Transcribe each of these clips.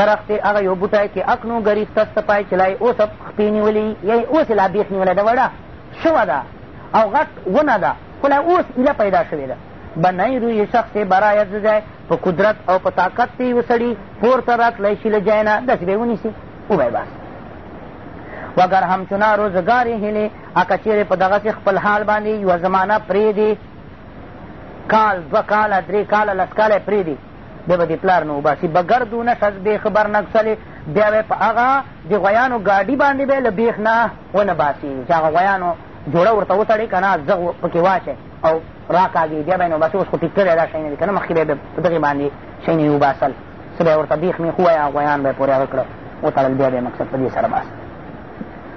درخت هغه یو بوټی کې اکنو ګریسته سپای چې لا یې اوسه خپې نیولي یا یې اوس یې لا بیخ نیولی ده وړه شوه ده او غټ ونه ده خو لا اوس ایله پیدا شوې ده بنای روی شخص برای از ځای په قدرت او په طاقت پې یو سړي پورته راتلی شي له ځای نه داسې به یې ونیسي وبه بس وګر همچنا روزګار یې هیلې اکه چېرې په دغسې خپل حال باندې یوه زمانه پرېږدي کال دوه کاله درې کاله لس کاله پرېږدي بیا به دې پلار نه وباسي به ګردونه شز بیخ بر نګسلې بیا به په هغه د غویانو ګاډي باندې به له بیخ نه ونه باسي چې هغه غویانو جوړه ورته وتړې که نه زغ پکې واچی او راکاږي بیا به یې نو باسي اوس خو ټیک کړی دا شی نه دي که نه مخکې به په دغې باندې شی نه یې وباسل څه به یې ورته بیخ میخ ووایه غویان به یې پورې هغه کړه وتړل بیا به یې مقصد په دې سره باسه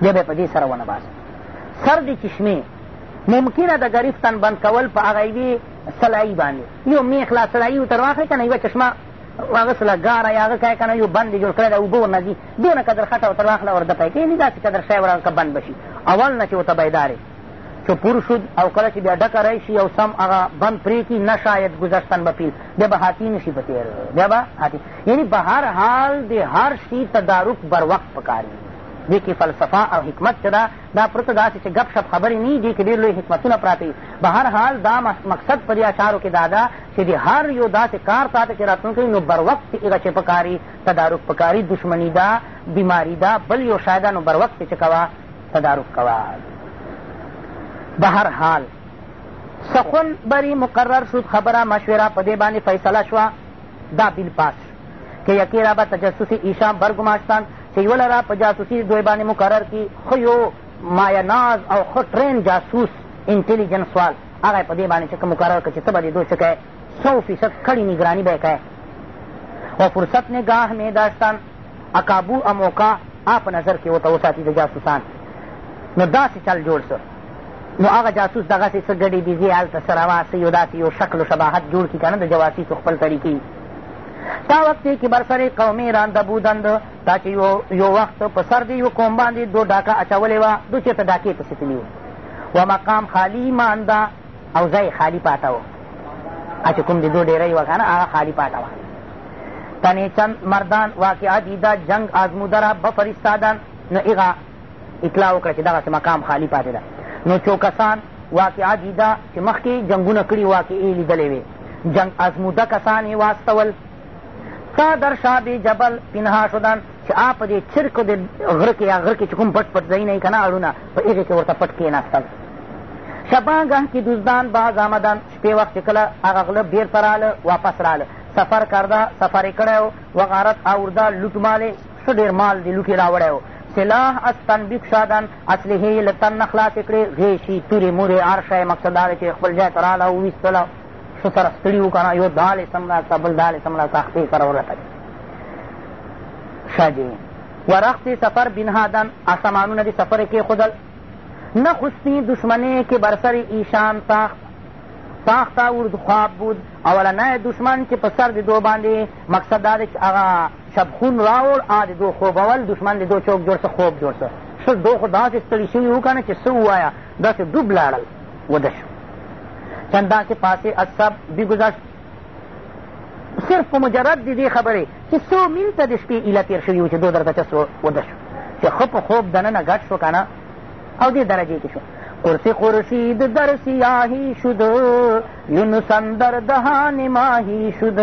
بیا به یې په دې سره ونه باسه سر د چشمې ممکنه د ګریفتن بند کول په هغه یوې سلائی باندې یو میخ لا سلائی ورته راخلې که نه یوه چشمه هغه سله ګاره یا هغه که کنه یو بند یې جوړ کړی دی اوبه ورنه ځي دونه قدر خټه ورته راخله ورده پی کوي یعنې داسې قدر شی ورغه که بند به شي اول نه چې ورته بیدار چې پور شد او کله چې بیا ډکه رای شي او سم هغه بند پرې کړي نه شاید ګذشتن به پیل بیا به حاطي نه شي په تېر بیا به حاطي یعنې په هر حال د هر شي تدارک بر وخت پکار وي دې کې فلسفه او حکمت چې ده دا پرته داسې چې ګپ شپ خبرې نه دي کې ډېر لوی حکمتونه پراته دي به هر حال دا مقصد په دې اشعارو کې دا ده چې د هر یو داسې کار ساته چې راتلونکی نو بر وخت چې هغه چې پکاري تدارک پکاري دشمني ده بیماري ده بل یو شای ده نو بر وخت چې کوه تدارک کوه به هر حال سخن بری مقرر شد خبره مشوره په دې باندې فیصله شوه دا بیل پاس که یکې را به تجسس ایشان برګماشتند چې یوله را په جاسوسي دوی باندې مقرر کړي خو یو مایناز او ښه ټرین جاسوس انټیلیجنس وال هغه یې په دې باندې چې که مقرر کړه چې ته به دې دوی څه کوې سو فیصد کړي نګراني به یې کوې او فرصت نگاه مې داشتن اکابو او موقع آ په نظر کې ورته وساتي د جاسوسان نو داسې چل جوړ سو نو هغه جاسوس دغسې څه ګډې بیزې هلته څه روا څه یو داسې یو شکل و شباهت جوړ کړي که نه د جواسیسو خپل طریقې تا وقتی که بر سر قوم ایران د بودند تا چې یو وخت په سر د یو قوم باندې دو ډاکه اچولې وه دو چېرته ډاکې پسې تلي وو و مقام خالی مانده او ځای خالی پاته و چې کوم د دو ډېری وه که نه هغه خالی پاته وه تنې چند مردان واقعه دیده جنګ آزموده را بفرستادن نو هغه اطلاع وکړه چې دغسې مقام خالی پاتې ده نو چو کسان واقعه دي ده چې مخکې جنګونه کړي واقعې لیدلې وې جنګ ازموده کسان یې واستول تا در شاب جبل پنها شدن چې آ په دې چرک د غره کې یا غره کې چې کوم پټ پټ ځایونه یې که نه اړونه په هغې کې ورته پټ کېناستل شبانګه کې دوزدان باز آمدن شپې وخت چې کله هغه غله بېرته راله واپس راله سفر کرده سفر یې کړی و غارت آورده لوټ مالې څه ډېر مال دې لوټې راوړی و سلاح از تن بکشادن اسلحې یې له تن نه خلاصې کړې غېشي تورې مورې هر شی مقصد دا دی چې خپل ځای ته راله وویستله څه سره ستړي وو که نه یو دال یې سم راکړه بل دال یې سم راکړه خپې سره ورته ښه جي ورخت سفر بنهادن آسمانونه دې سفر یې کېښودل نه خوستي دشمنې کې برسر ایشان تاخت تاخته ورد خواب بود اولنی دشمن چې په سر د دو باندې مقصد دا دی چې هغه شب خون راوړ آ د دو خوبول دشمن د دو چوک جوړ څه خوب جوړ څه څه دو خو داسې ستړي شوي وو که نه چې څه ووایه داسې ډوب لاړل وده شو چندان کې پاسې اصب بګذشت صرف په مجرد د دې خبرې چې څو میل ته د شپې ایله تېر شوي وو چې دو درته چس وده شو چې ښه په خوب دننه ګډ شو که نه او دې درجې کې شو قرص خورشید در سیاهی شد یونسندر دهان ماهی شد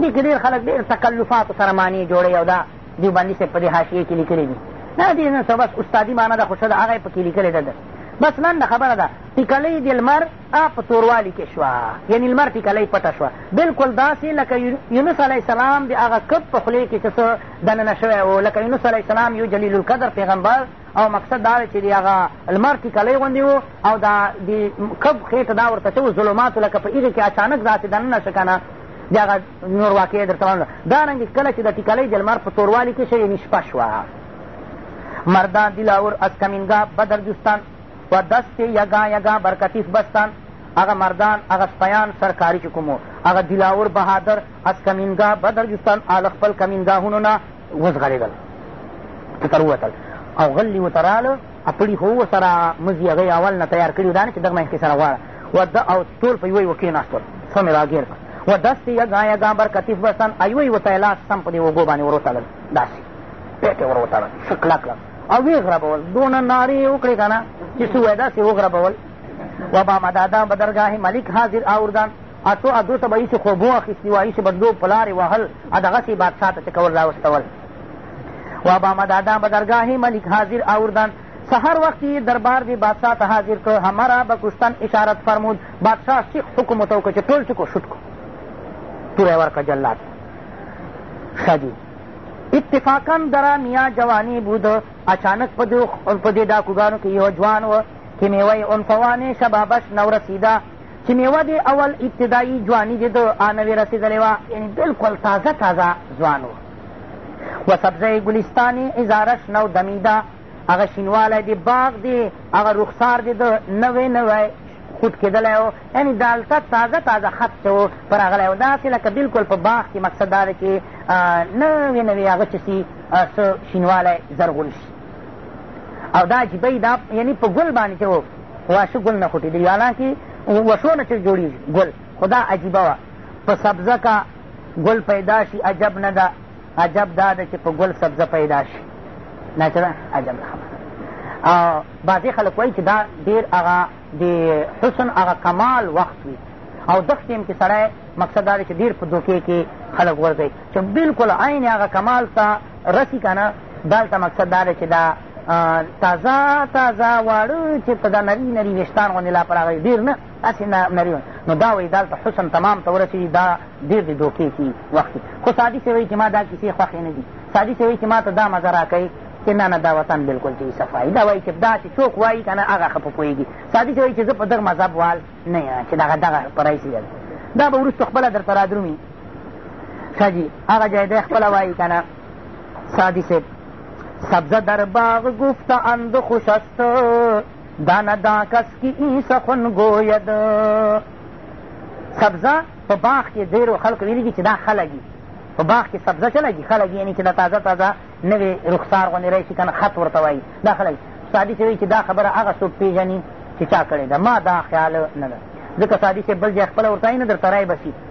دې کې ډېر خلک ډېر تکلفاتو سره معنې جوړوي او دا دیوبندي صاحب په دې حاشیې کې لیکلي دي نه دې نه څه بس استادي معنا ده خو ښه ده هغه یې پکې لیکلې ده ده بس لنډه خبره ده ټیکلۍ د لمر په توروالي کې شوه یعنې لمر ټیکلۍ پټه شوه بلکل داسې لکه یونس علیه السلام د هغه کب په خولې کې چې څه دننه شوی و لکه یونس علیه السلام یو جلیل القدر پیغمبر او مقصد دا دی چې د هغه لمر ټیکلی غوندې و او دا د کب خېټه دا ورته څه و ظلماتو لکه په هغې کې اچانک داسې دننه شو که نه د هغه نور واقع درته وړم دا رنګ کله چې د ټیکلۍ د لمر په توروالي کې شوې ني شپه شوه مردان دلاور از کمینګا بدر جستان و دست یګا یګا برکتیف بستان هغه مردان هغه سپیان سرکاري چې کومو هغه دلاور بهادر از کمینګا بدر جستان آل خپل کمینګاهونو نه وزغړېدل ته تر ووتل او غلي ورته راله اپړي خو ورسره مزي هغه یې اول نه تیار کړي دا نه چې دغه مهکې سره غواړه وده او ټول په یوه یوه کېناستل څه مې راګیر کړ و دست یګا یګا بر کتیف بسن ایوه یوه ته یې لاس سم په دې اوږو باندې ور وتړل داسې پیټ یې ور وتړل ښه کلک کلک او ویې غربول دونه نارې یې وکړې که نه چې څه وایي داسې وغربول و با مدادا بدرګاه ملک حاضر آوردان او څو ادو ته به یې چې خوبو اخیستي وه یې چې بدلو په لارې وهل او دغسې یې بادشاه ته چې کول راوستول و با مدادان به درګاه ملک حاضر آوردن سحر وقت یې دربار دی بادشاه ته حاضر کړ همرا به کشتن اشارت فرمود بادشاه شیخ حکم ورته وکړ چې ټول چې کو شوټ کو توره یې ورکړه جلاد ښه جي اتفاقا درا میا جوانی بود اچانک په دې ډاکوګانو کې یو ځوان و که میوه یې عنفوانې شبابش نورسیده چې میوه دې اول ابتدایي ځواني دې د آنوې رسېدلې وه یعنې بلکل تازه تازه ځوان و و سبزه ګلستان اظاره شنه او دمیده هغه شینوالی دې باغ دې هغه رخسار دې د نوی نوی خوټ کېدلی و یعنې د هلته تازه تازه خط چې و په راغلی و داسې لکه بلکل په باغ کې مقصد دا دی چې نوې نوې هغه چې سي څه شینوالی زرغون شي او دا جیبۍ دا یعنې په ګل باندې چې و واښه ګل نه خوټېدلي یانا کې وښو نه چې جوړېږي ګل خو دا عجیبه وه په سبزه کا ګل پیدا شي عجب نه ده عجب دا ده چې په ګل سبزه پیدا شي دا چې ده عجب ده خبره او بعضې خلک وایي چې دا ډېر هغه د حسن هغه کمال وخت وي او دغه ټیم کې سړی مقصد دا دی چې ډېر په دوکې کې خلک ورځي چې بلکل عین هغه کمال ته رسي که نه دلته مقصد دا دی چې دا تازه تازه واړه چېرته دا نري نري ویښتان غوندې لا په راغلي ډېر نه هسې نري نو دا وایي دلته حسن تمام ته ورسېږي دا ډېر د دوکې کي وخت خو سادي صاحب وایي چې ما دا کیسې خوښې نه دي سادي صاحب وایي چې ما ته دا مزه راکوي چې نه نه دا وطن بلکل چې صفایي دا وایي چې دا چې څوک وایي که نه هغه ښه په پوهېږي سادي صاحب وایي چې زه په دغه مذهب وال نه یم چې دغه دغه پرایسي ده دا به وروسته خپله درته رادرومي ښه جي هغه ځای دی خپله وایي که نه سادی صاحب سبز در باغ گفت اند خوش است دانه دا کس کی این سخن گوید سبزه په باغ کې ډېرو خلکو ویلي دي چې دا ښه لګي په باغ کې سبزه څه لګي ښه لګي یعنې چې دا تازه تازه نوې رخسار غوندې راشي که نه خط ورته وایي دا ښه لګي سادي صاحب چې دا خبره هغه څوک پېژني چې چا کړې ده ما دا خیال نه ده ځکه سادي صاحب بل ځای خپله ورته نه درته رای بسي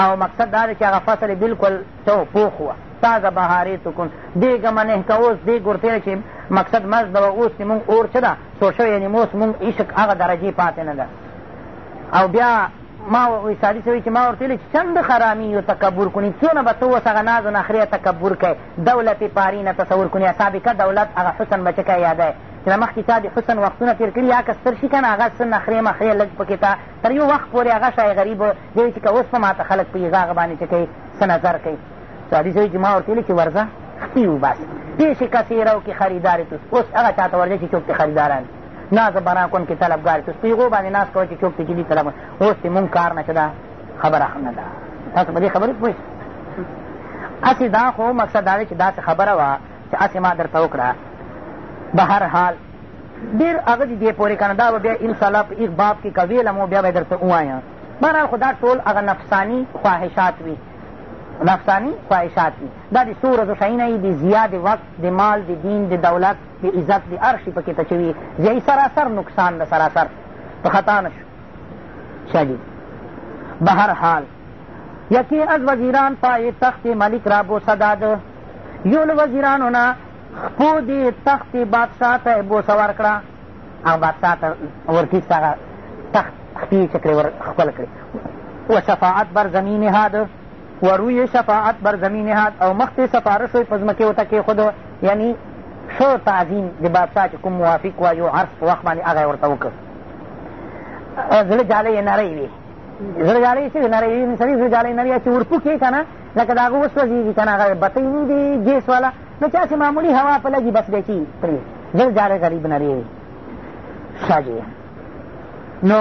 او مقصد دا دی چې هغه فصل یې بلکل څه پوخ وه تازه بهارې تکون دې ګمنه که اوس دې ګورتېره چې مقصد مز به اوس چې مونږ اور څه ده سور شوی یعنې اوس مونږ عشق هغه درجې پاتې نه ده او بیا ما ویسالي سوی چې ما ورته ویلې چې چند خرامي یو تکبر کنی څونه به ته اوس هغه ناز و نخرې تکبر کوې دولت پاري نه تصور کنی سابقه دولت هغه حسن به چکه یاده چې د مخکې چا د حسن وختونه تېر کړي یا که ستر شي که نه هغه څه نخرې مخرې لږ پکې ته تر یو وخت پورې هغه شای غریب دی وایي چې که اوس په ما ته خلک پوهېږي هغه باندې چې کوي څه نظر کوي سعدي صاحب چې ما ورته ویلي چې ورځه خپي وباسي پیش کسی رو که خریدار توس اوس هغه چا ته ورځي چې څوک ته خریداران ناز بنا کن کې طلبګار توس په هغو باندې ناز کوه چې څوک ته چې دي طلب اوس چې مونږ کار نه چې دا خبره ښه نه ده تاسو په دې خبرې پوه هسې دا خو مقصد دا دی چې داسې خبره وه چې هسې ما درته وکړه به هر حال ډېر هغه دي دې پورې که نه دا به بیا انشاءالله په ایغ باب کې که ویلم و بیا به یې درته ووایم بهرحال خو دا ټول هغه نفساني خواهشات وي نفساني خواهشات وي دا د څو ورځو شیونه یي د ضیا د وقت د مال د دین د دولت د عزت د هر شي پکې ته چې وي ضیایي سراسر نقصان ده سراسر په خطا نه شو ښه جي به هر حال یکی از وزیران پای تخت ملک را بوسه داد یول وزیرانو نه خپو دې تخت یې بادشاه ته بوسه ورکړه هغه بادشاه ته ورکیست هغه تخت خپې یې چې کړې ور خپل کړې و شفاعت بر زمین هاد و روی شفاعت بر زمین هاد او مخکې سفارش یې په ځمکې ورته کېښود یعنی ښه تعظیم د بادشاه چې کوم موافق وه یو عرض په وخت باندې هغه یې ورته وکړ زړه جالی یې نری وي زړه جالی یې څه نری وي سړي زړه جالی نری چې ورپوکې که نه لکه د هغه وسوځېږي که نه هغه بتۍ نه دي ګیس والا نو چا چې معمولي هوا په لګي بس دی چې پرې زر جاره غریب نه دی شاه جی نو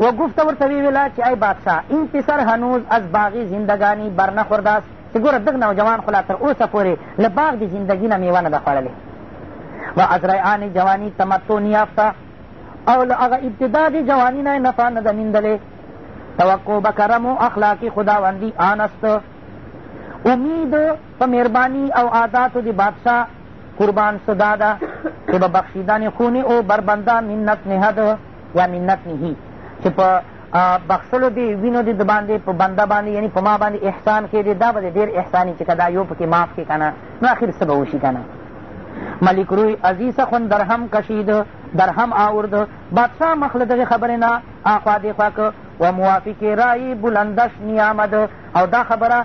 و گفت ورته ویویله چې ای بادشاه این پسر هنوز از باغی زندگانی برنخورده است چې ګوره دغ نوجوان خو لا تر اوسه پورې له باغ د زندګي نه میوه نه ده خوړلې و از ریعان جوانی تمتو نیافته او له هغه ابتدا د جوانی نه یې نفع نه ده میندلې توقع به کرم و اخلاقي خداوندي آنست امید په مهرباني او عاداتو د بادشاه قربان څه دا ده چې به بخشیدن خونې او بر بنده منت نهد یا منت نهي چې په بخښلو دې وینو دې د باندې په بنده باندې یعنی په ما باندې احسان کې دی دا به دې ډېر احساني چې که دا یو پکې معاف کې که نه نو اخر څه به وشي که نه ملک روی عزیز خون درهم کشید درهم آورد بادشاه مخ له دغې خبرې نه آخوا دېخوا که و موافق رای بلندش نیامد او دا خبره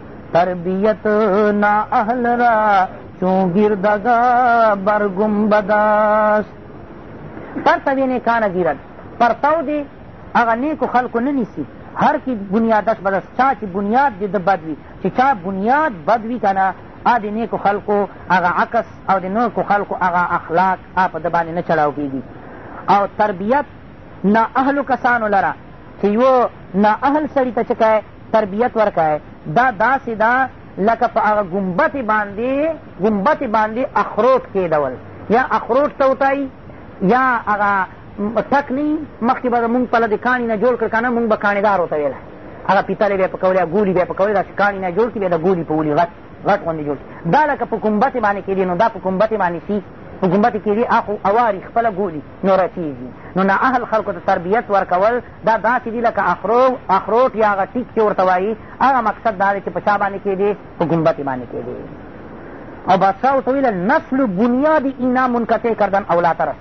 تربیت نا اهل را چون گردگا بر گنبد است پرتوی نیکانه گیرد پرتو دی هغه نیکو خلکو نه نیسي هر کی بنیادش بد است چا چې بنیاد دی د بد وي چې چا بنیاد بد وي که نه ا د نیکو خلکو هغه عکس او د نیکو خلکو هغه اخلاق ا په ده باندې نه چړاو کېږي او تربیت نا اهلو کسانو لره چې یو نا اهل سړي ته چې تربیت ورکوي دا داسې ده لکه په هغه ګمبتې باندې ګمبتې باندې اخروټ کېدول یا اخروټ ته وتایي یا هغه ټک نه وي مخکې به مونږ پله د کاڼي نه جوړ کړ که نه مونږ به کاڼېدار ورته ویله هغه پیتلې بیا پکولې ګولي بیا پکولې داسې کاڼي نه جوړ کړي بیا د ګولي په ولي غټ غټ غوندې جوړ کړي دا لکه په ګمبتې باندې کېدې نو دا په ګمبتې باندې سي په ګمبتې کېدې اخو اواري خپله ګولي نو رسېږي نو نااهل خلکو ته تربیت ورکول دا داسې دي لکه اخروټ یا هغه ټیک چې ورته وایي هغه مقصد دا دی چې په چا باندې کېدې په ګمبتې باندې کېدې او بادشاه ورته ویله نسل بنیاد اینا منقطع کردن او لا ترس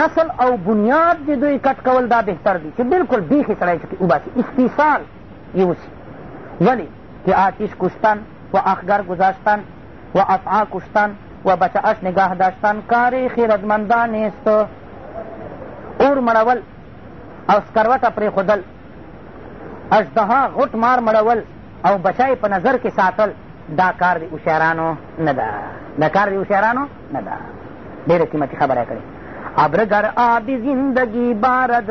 نسل او بنیاد د دوی کټ کول دا بهتر دي چې بلکل بیخې سړی چې وباسي استیصال یې وسي ولې که آتش کشتن و اخګر گذاشتن و افعا کشتن و بچهاش نگاه داشتن کاری خیردمندا نیست اور مړول او سکروته پرېښودل اژدها غټ مار مړول او بچه په نظر کې ساتل دا کار د هوښیارانو نه ده دا کار د هوښیارانو نه ده ډېره قیمتي خبره یې کړې ابرګر آب زندگی بارد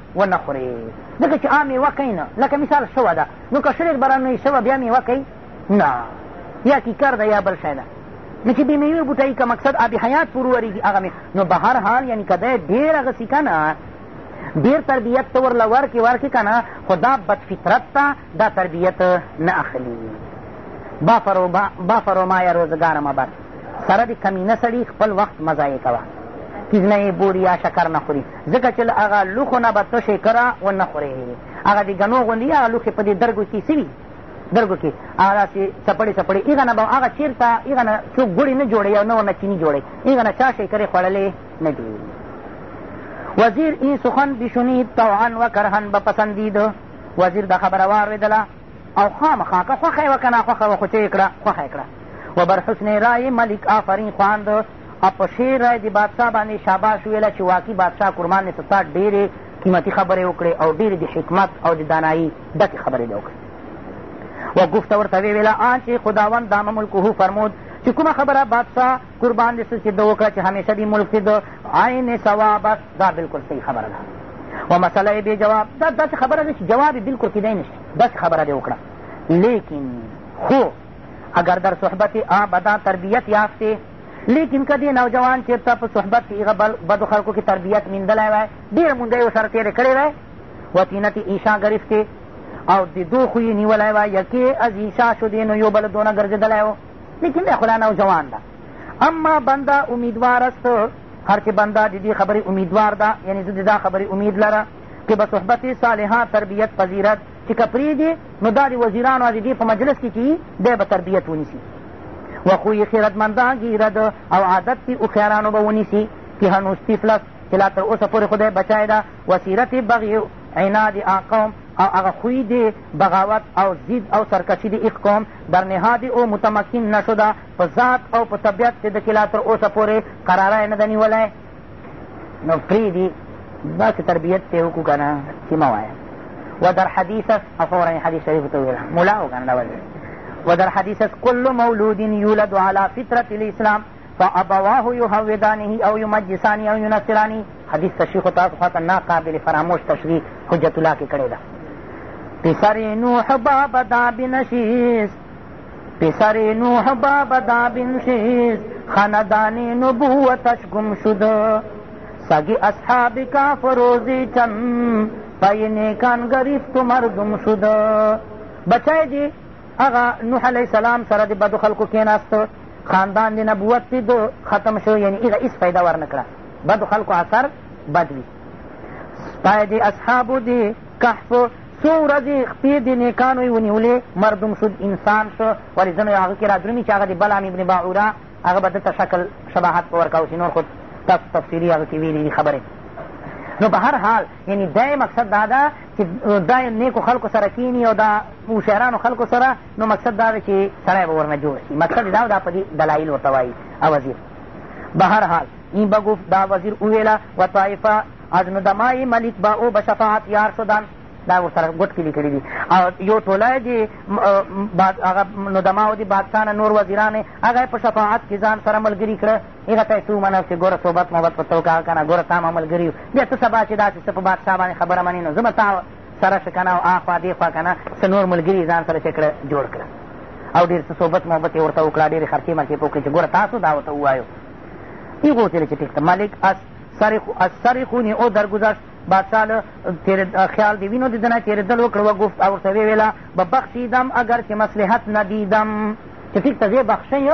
ونه خورې ځکه چې آ میوه کوي نه لکه مثال سوه ده نو که شلېر باران نه سوه بیا میوه کوي نه یا کیکر ده یا بل شی ده نو چې بې میوې بوټی که مقصد آب حیات پورې ورېږي هغه مې نو به هر حال یعنې که دی ډېر هغه سي که نه ډېر تربیت ته ورله ورکې ورکې که نه خو دا بدفطرت ته دا تربیت نه اخلي بافرومایه روزګار مه بر سره د کمینه سړي خپل وخت مه ضایع کوه کیزنه یې بوري یا شکر نه خوري ځکه چې له هغه لوښو نه به ته شکره ونه خورې هغه د ګنو غوندي هغه لوښې په دې درګو کې څه وي درګو کې هغه داسې څپړې څپړې هغه نه به هغه چېرته هغه نه څوک ګوړې نه جوړوي او نه ورنه چیني جوړوي هغه نه چا شکرې خوړلې نه دي وزیر این سخن بشنید طوعا و کرهن بپسندید وزیر دا خبره واورېدله او خامخا که خوښه یې وه که ناخوښه وه خو چې یې کړه خوښه یې کړه و بر حسن رای ملک آفرین خواند او په شعر رای د بادشاه باندې شاباش ویله چې واقعي بادشاه قربان دې ستا ډېرې قیمتي خبرې وکړې او ډېرې د حکمت او د دانایي ډکې خبرې دې وکړې و گفت ورته ویې ویله آن چې خداوند دامه ملکه فرمود چې کومه خبره بادشاه قربان دې سوچ د وکړه چې همیشه دې ملک کې د عین ثواب دا بالکل صحیح خبره ده و مسله یې بې جواب دا داسې خبره ده چې جواب یې بالکل کېدای نه شي داسې خبره دې وکړه لیکن خو اگر در صحبت آبدا تربیت یافتې لیکن که دې نوجوان چېرته په صحبت کې هغه بل بدو خلکو کې تربیت میندلی وای ډېره مونده یې ورسره تېرې کړې وای وطینت ایشا ګرفتې او د دو خو یې نیولی وای یکې از ایشا شدې نو یو بل دونه ګرځېدلی و لیکن دی خدا نوجوان ده اما بنده امیدوار است هر چې بنده د دې خبرې امیدوار ده یعنې زه د دا خبرې امید لره چې به صحبت صالحه تربیت پذیرت چې که پرېږدې نو دا د وزیرانو او د دې په مجلس کې چې دی به تربیت ونیسي و خوی خیرتمندان گیرد او عادت تی اخیارانو به ونیسی که هنوز طفلست چې لا تر اوسه پورې خدای بچای ده وسیرت بغی او عناد آ قوم او هغه خوی د بغاوت او ضد او سرکشی د ایخ قوم در نهاد او متمکن نه شده په ذات او په طبیعت چې دکې لا تر اوسه پورې قراره یې نه ده نیولی نو پرېږدي داسې تربیت ته یې وکړو که نه چې مه وایه و در حدیث است او فورا یې حدیث شریف ته وویله ملا و که نه دا و در حدیث است کل مولود یولد علی فطرت الاسلام فابواه یهودانه او یمجسانه او ینصرانه حدیث تشریح خو تاسو خواته نا قابل فراموش تشریح حجت الله کې کړې ده پسر نوح باب دا بنشیز پسر نوح باب دا بنشیز خاندان نبوتش گم شد سگی اصحاب کافروزی چن پای نیکان گرفت مردم شد بچای دی هغه نوح علیه السلام سره د بدو خلکو کېناست خاندان د نبوت چې د ختم شو یعنی هغه هېڅ فایده ورنه کړه بدو خلکو اثر بد وي سپی د اصحابو د کهفو څو ورځې خپې د نیکانو یې ونیولې مردم شد انسان شو ولې ځینو هغه کښې رادرومي چې هغه د بلعم ابن باعوره هغه به دلته شکل شباهت په ورکاو چې نور خو تاسو تفصیلي هغه کښې ویلي دي خبرې نو په هر حال یعنی دا مقصد دا ده چې دا نیکو خلکو سره کینی او دا هوښیارانو خلکو سره نو مقصد دا دی چې سړی به ورنه جوړ شي مقصد یې دا دا په دې دلایل ورته وایي وزیر به هر حال این به گفت دا وزیر وویله و طایفه از ندمای ملک با او به شفاعت یار شدن دا ورسره ګوټ کې لیکلي دي او یو ټولی دي هغه ندماو دي بادشاه نه نور وزیران هغه په شفاعت کې ځان سره ملګري کړه هغه ته یې څه ومنل چې ګوره صحبت محبت په څوک هغه که نه ګوره تا ما ملګري یو بیا ته سبا چې داسې څه په بادشاه باندې خبره منې نو زه به تا سره شو که نه او اخوا دې خوا که نه څه نور ملګري ځان سره چې کړه جوړ کړه او ډېر څه صحبت محبت یې ورته وکړه ډېرې خرچې مرچې په وکړې چې ګوره تاسو دا ورته ووایو ای غوتېله چې ټیک ملک از سر خونې او درګذشت بادشاه له خیال د وینو د ده نه تېرېدل وکړ وګفت او ورته ویې ویله به بخښېدم اګر چې مصلحت نه دیدم چې ټیک ته زه بخښی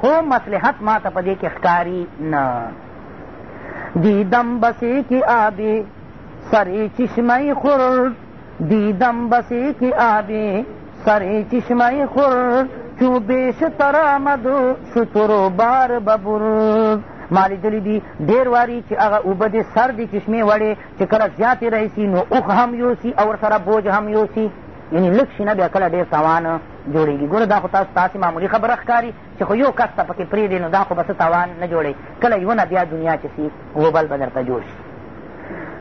خو مصلحت ما ته په دې کې ښکاري نه دیدم بسې کې آبې سر چشمه خرد دیدم بس ایک آبی سر چشمه خرد چو بیش تر آمد شتر و بار ببرد ما لیدلی دي ډېر واري چې هغه اوبه دې سر دي چشمې وړې چې کله زیاتې راسي نو اوښ هم یوسي او ورسره بوج هم یوسي یعنې لږ شي نه بیا کله ډېر توان جوړېږي ګوره دا خو تاسو تاسې معمولي خبره ښکاري چې خو یو کس ته پکې پرېږدې نو دا خو به څه تاوان نه جوړوي کله یو نه بیا دنیا چې سي غوبل به درته جوړ شي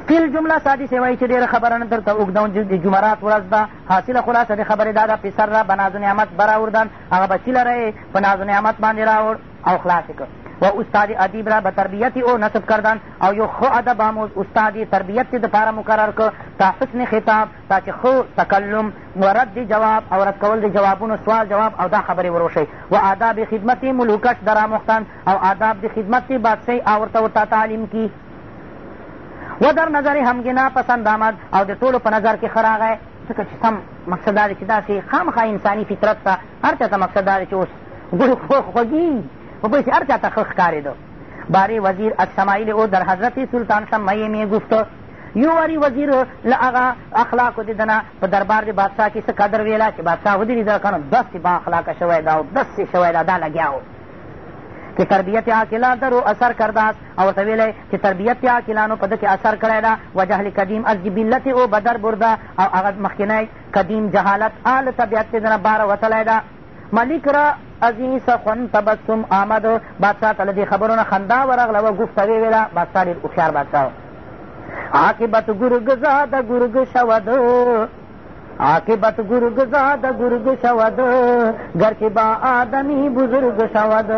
تل جمله سادی سے وایي چې ډېره خبره نه درته اوږدوم د جمعرات ورځ ده حاصله خلاصه د خبرې دا ده پسر را به ناز و نعمت براوردن هغه بچي لره په ناز و نعمت باندې راوړ او خلاص یې کړ و استاد ادیب را به تربیت او نصب کردن او یو خو ادب هم استاد تربیت دپاره مقرر کړ تا حسن خطاب دا چې ښه تکلم و رد د جواب او رد کول د جوابونو سوال جواب او دا خبرې ورو شئ و آداب خدمت ملوکش درامختن او آداب د خدمت د بادشاهي او ورته ورته تعلیم کی و در نظر همګنا پسند آمد او د ټولو په نظر کې ښه راغی ځکه چې سم مقصد دا دی چې داسې خامخا انساني فطرت ته هر چا ته مقصد دا دی چې اوس ګل خوږي په بل هر چا ته ښه ښکارېده بارې وزیر اسماعیل او در حضرت سلطان سمه یې مې ګفته یو واري وزیر له هغه اخلاقو د ده نه په دربار د بادشاه کې څه قدر ویله چې بادشاه ودري ده کنه داسې با اخلاقه شوی ده او داسې شوی ده دا لګیا و چې تربیت عاقلان درو اثر کرده است او ورته ویلی چې تربیت عاقلانو په ده کې اثر کړی ده و جهل قدیم از جبلت او بدر برده او هغه مخکینی قدیم جهالت آل طبیعت چې دنه باره وتلی ده ملک را عظیمي څه خوند تبسم آمد بادشاه ته له دې خبرو نه خندا ورغله و ګفته ویې ویله بادشاه ډېر هوښیار بادشاه و عاقبت گرگ زاد گرگ شود عاقبت گرگ زاد گرگ شود گرچه با آدمی بزرگ شود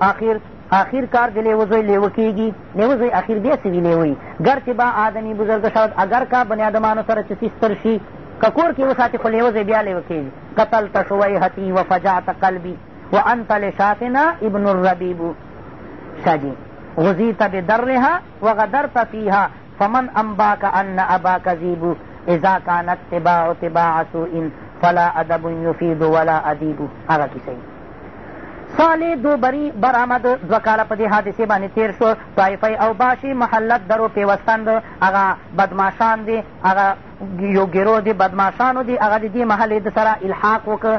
آخر آخر کار د لیو زوی لیو کېږي لیو زوی آخر بیا څه وي لیوی ګرچې با آدمي بزرګ شود اګر کا بنیادمانو سره چې ستر شي که کور کې وساتي خو لیو زوی بیا لیو کېږي قتلت شویحتی و فجعت قلبی و انت لشاتنا ابن الربیب شجی غزیت بدرها و غدرت فیها فمن انباک ان اباک زیب اذا کان اتباع اتباع سوء فلا ادب یفید ولا ادیب هغه کیسه صالح دو بری برآمد دوه کاله په دې حادثې باندې تېر شو طایفه او باشي محلت درو پیوستند هغه بدماشان دي هغه یو ګیرو دې بدماشانو دې هغه د دې محلې د سره الحاق وکړ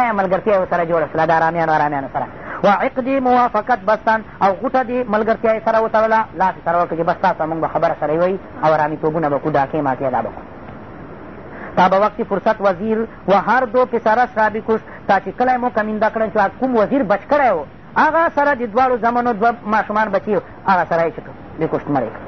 ایا ملګرتیا یې سره جوړه شوله د ارامیانو ارامیانو سره و عقد موافقت بستان او غوټه دې ملګرتیا یې سره وتړله لاس یې سره وکړه چې بس تاسو مونږ به خبره سره وایي او ارامیتوبونه به کړو ډاکې ماکې دا به کړو تا به وقت فرصت وزیر و هر دو پسرش را بکش تا چې کله مو کمینده کړی چې کوم وزیر بچ کړی و هغه سره د دواړو زمنو دوه ماشومان بچي هغه سره یې چې د کشت مړی کړ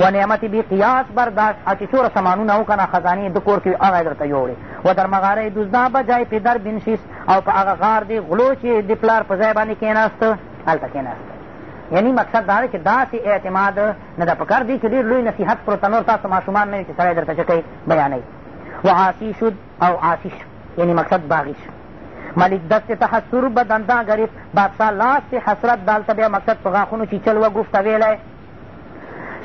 و نعمت بی قیاس برداشت او چې څوره سامانونه وکنه خزانې د کور کې هغه یې درته یوړې و در مغاره دوزدا به جای پدر بنشیست او په هغه غار دی غلو چې د پلار په ځای باندې کېناست هلته کېناست یعنی مقصد دا دی چې داسې اعتماد نه ده پکار دی چې ډېر لوی نصیحت پروتنور تاسو ماشومان نه وي چې سړی درته چې کوي بیانوي وعاصي شد او عاصی شو یعنی مقصد باغی شو ملک دست تحسر به دندان گرفت بادشاه لاس چې حسرت دالته بیا مقصد په غاښونو چیچل و گفته ویلی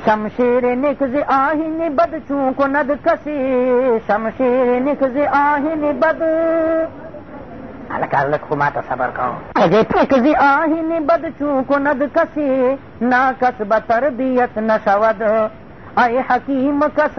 شمشیر نکز آهین بد چون کند کسی شمشیر نکز آهین بد هلکه لږ خو ماته صبر کوه دې پکزي آهین بد چون کند کسی نا کس به تربیت نشود ای حکیم کس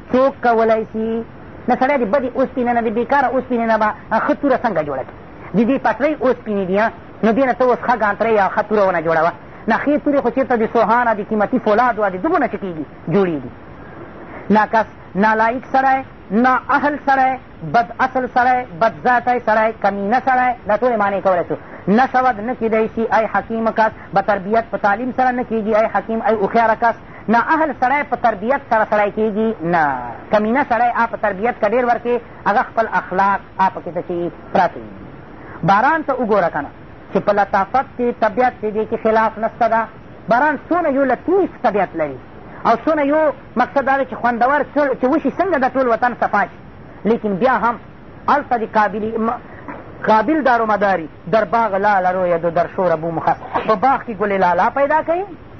څوک کولای سي نه سړی د بدې اوسپینې نه د بېکاره اوسپینې نه به ښه توره څنګه جوړه کړي د دې پټرۍ اوسپینې دي نو دې نه ته اوس ښه ګانترۍ یا ښه توره ونه جوړوه نه ښې تورې خو چېرته د سوهانه د قیمتي فولادو د دغو نه چې کېږي جوړېږي ناکس نالایق سړی نا اهل سړی بد اصل سړی بد ذاتی سړی کمینه سړی دا ټولې معنې کولی شو نشود نه کېدای شي ای حکیم کس به تربیت په تعلیم سره نه کېږي ای حکیم ای هوښیاره کس نا اهل سړی په تربیت سره سړی کېږي نه کمینه سړی آ په تربیت که ډېر ورکې هغه خپل اخلاق آ پکې څه شي پراته وي باران ته وګوره که نه چې په لطافت کې طبیعت چې دی کې خلاف نسته ده باران څونه یو لطیف طبیعت لري او څونه یو مقصد دا دی چې خوندور چې وشي څنګه د ټول وطن صفا شي لیکن بیا هم هلته د قابلي قابل دارو مداری در باغ لاله رویدو در شور بوم خست په باغ کې ګلې لالا پیدا کوي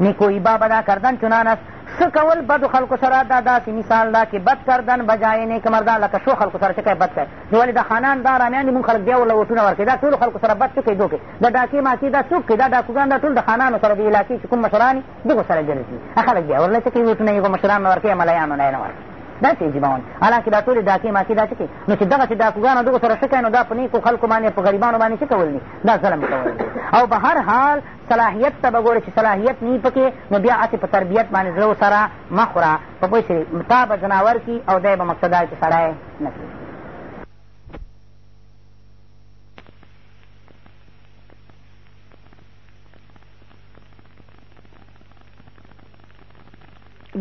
نیکویی با بدا کردن چنان است ښه کول بدو خلکو سره دا داسې مثال ده که بد کردن بجای نیک مردا لکه ښو خلکو سره چې کوې بد کوې نو ولې دا خانان دا رامیان دي مونږ خلک بیا ورله ووټونه ورکوي دا ټولو خلکو سره بد څه کوي دو کوي دا ډاکې ماکې دا څوک کوي دا ډاکوګان دا ټول د خانانو سره د علاقې چې کوم مشران دي دغو سره ګرځي خلک بیا ورله څه کوي ووټونه یې مشران نه ورکوي ملایانو نه یې نه ورکوي دا چې عجیبون حالانکې دا ټولې ډاکې ماکې دا څه کوي نو چې دغسې ډاکوګانو دغو سره ښه کوي نو دا په نیکو خلکو باندې په غریبانو باندې څه کول دي دا ظلم کول دي او په هر حال صلاحیت ته به ګورې چې صلاحیت نی پکې نو بیا هسې په تربیت باندې زړه ورسره مه خوره په پوه شوې تا به ځناور کي او دی به مقصد دا چې سړی نه کړي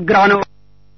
ګرانو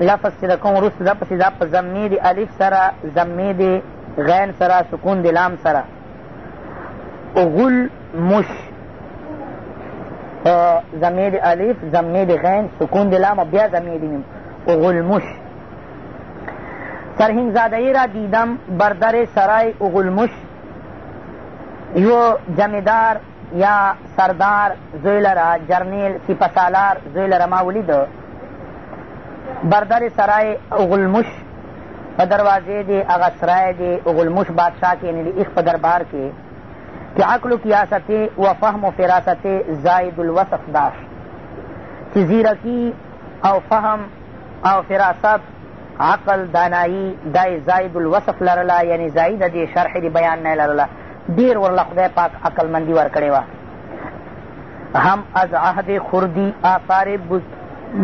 لفظ چې د کوم وروسته ده پسې دا په ضمې د الف سره ضمې د غین سره سکون د لام سره غل مش ضمې د الف ضمې د غین سکون د لام او بیا ضمې د میم غل مش سرهنگ زاده ای را دیدم بر در سرای اغلمش یو جمعدار یا سردار زوی لره جرنیل سپه سالار زوی لره ما ولید بردر سرای غلموش په دروازې دی هغه سرای دی غلموش بادشاه کې یعنې د ایخ په دربار کې که عقل و کیاست و فهم و فراست زاید الوصف داشت چې زیرکی او فهم او فراست عقل دانایی دای زاید الوصف لرله یعنی زایده دې شرح دې بیان نه لرله ډېر ورله خدای پاک عقلمندي ورکړې وه هم از عهد خردی آثار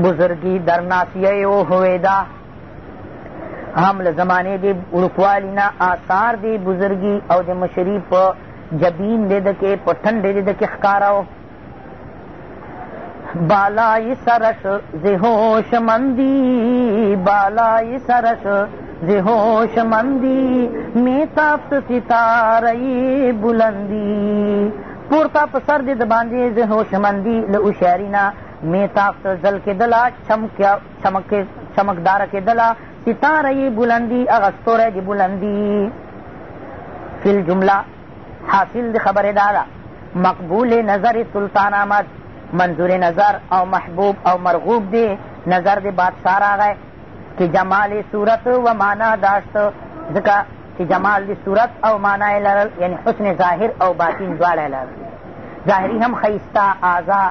بزرگی در ناسیه او هویدا هم له زمانې د وړوکوالي نه آثار د بزرګي او د مشري په جبین د ده کې په ټنډې د ده کې ښکاره بالای سرش زهوش مندی بالای سرش زهوش مندی می تافت ستاره بلندی پورته په سر دې د باندې زه هوشمندي له هوښیاري نه می تافت زل کېدله چمکداره کېدله ستاره یې بلندي هغه ستوری د بلندي فی الجمله حاصل د خبرې دا ده مقبول نظر سلطان احمد منظور نظر او محبوب او مرغوب دی نظر د بادشاه راغی چې جمال صورت و معنا داشت ځکه چې جمال د صورت او معنا یې لرل یعنی حسن ظاهر او باطین دواړه یې لرل ظاهري هم ښایسته اعضا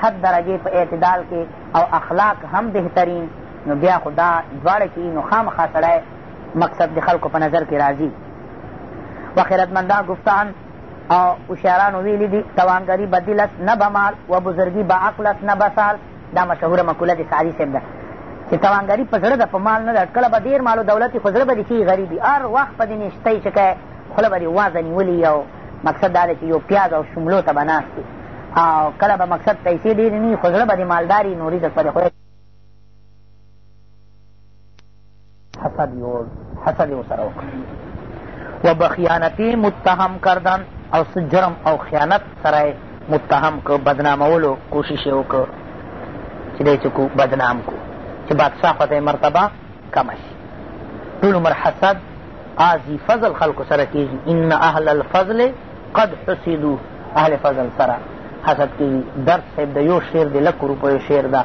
حد درجې په اعتدال کې او اخلاق هم بهترین نو بیا خو دا دواړه چې نو خامخا سړی مقصد د خلکو په نظر کې راځي و خیرتمندان گفتان او هوښیارانو ویلي دي توانګري به دل است نه به مال و بزرګي به عقل است نه به سال دا مشهوره مقوله د سعدي صاحب ده چې توانګري په زړه ده په مال نه ده کله به ډېر مال و دولت خو زړه به دې کېږي غریبي هر وخت به دې نشته چې که خوله به دې وازه نیولي او مقصد دا دی چې یو پیاز او شملو ته به ناست او کله به مقصد پیسې ډېرې نه وي خو زړه به دې مالداري نو رزق به دې خدای حسد یو حسد یو سره وکړ و بخیانتی متهم کردن او څه جرم او خیانت سره یې متهم که بدنامولو کوشش یې وکړ چې دی چې کو بدنام کو چې بادشاه خو ته مرتبه کمه شي ټول عمر حسد آزی فضل خلکو سره کېږي ان اهل الفضل قد حسدو اهل فضل سره حسد کېږي درد صاحب د یو شعر د لکو روپیو شعر ده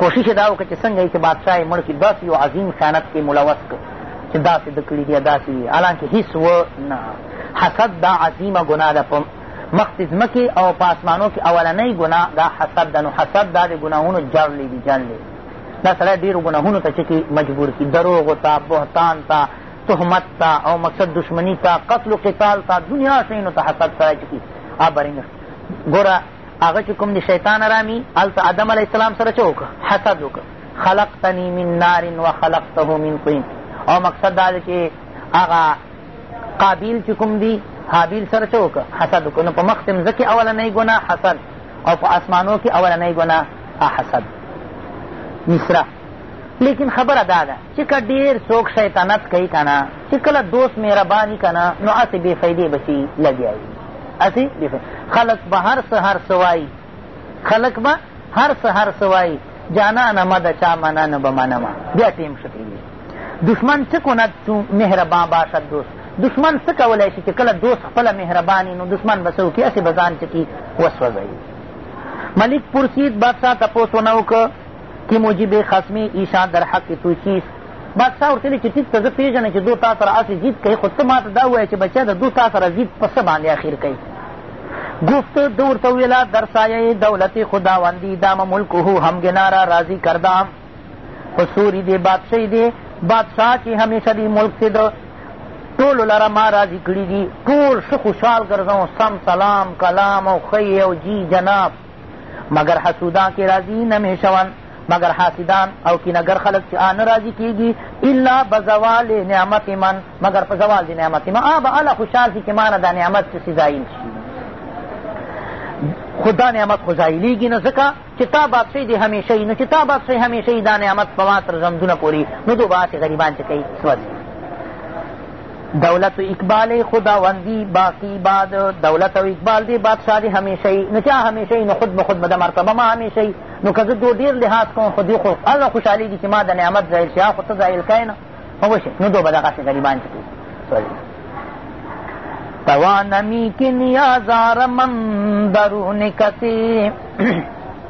کوشش یې دا وکړ چې څنګه یې چې بادشاه یې مړ کړي داسې یو عظیم خیانت کې ملوث کړ چې داسې ده کړي دي داسې یې حالانکې هېڅ و نه حسد دا عظیمه ګناه ده په مخ د ځمکې او په اسمانو کې اولنۍ ګناه دا حسد ده نو حسد دا د ګناهونو جړ لیدي جړ لیدي دا سړی ډېرو ګناهونو ته چې کې مجبور کړي دروغو ته بهتان ته تهمت ته او مقصد دشمني ته قتل و قتال ته دنیا شیانو ته حسد سړی چې کړي آ برنګ ګوره هغه چې کوم د شیطان ارامي هلته آدم علیه السلام سره څه وکړه حسد وکړه خلقتني من نار وخلقته من طین او مقصد دا دی چې هغه قابیل چې کوم دی حابیل سره څه وکړه حسد وکړه نو په مخ د مځکې اولنۍ ګناه حسد او په آسمانو کې اولنۍ ګناه حسد مصره لیکن خبره دا ده چې که ډېر څوک شیطنت کوي که نه چې کله دوست مهربان وي که نه نو هسې بې فایدې به شي لګیا وي هسې بې خلک به هر څه هر څه وایي خلک به هر څه هر څه وایي جانانه مه د چا مننه به منمه بیا ټیم ښه کېږي دشمن څه کند چون مهربان باشد دوست دشمن څه کولی شي چې کله دوست خپله مهرباني نو دشمن به څه وکړي هسې به ځان چې کي وسوځوي ملک پرسید بادشاه تپوس ونه وکړه که موجب خصم ایشان در حق تو چیست بادشاه ورته ویلي چې ټیک ته زه پېژنم چې دو تا سره هسې ضد کوي خو ته ما ته دا ووایه چې بچیه د دو تا سره ضد په څه باندې اخیر کوي گفت ده ورته ویلا در سایه دولت خداوندی دام ملکه هم گنارا راضی کردام حصوری دی بادشاهی دی بادشاہ چې همیشه دی ملک ته ده ټولو لره ما راضي کړي دي ټول ښه خوشحال ګرځوم سم سلام کلام او ښی او جی جناب مګر حسودان کې راځي نه میشوان مګر حاسدان او کینهګر خلک چې آ نه راضي کېږي الا بزوال نعمت من مګر په زوال د نعمت من آ به هله خوشحال شي چې مانه دا نعمت چې سزایل شي خو دا نعمت خو ځایلیږي نه ځکه چې تا بادشاهي دې همیشه وي نو چې تا بادشاهي همیشه وي دا نعمت په ما تر ژوندونه پورې نو دوباسې غریبان چې کوي سوځي دولت و اقبال خداوندی باقی باد دولت او اقبال دی بادشاه دی همیشه ای نو چا همیشه ای نو خود به خود به د مرتبه ما همیشه ای نو که زه دو ډېر لحاظ کوم خو دوی خو هغه خوشحالېږي چې ما د نعمت ظاهر شي خو ته ظاهر کړې نه نو وشي نو دو به دغسې غریبان چې کوي توانمی کی نیازار من درون کسی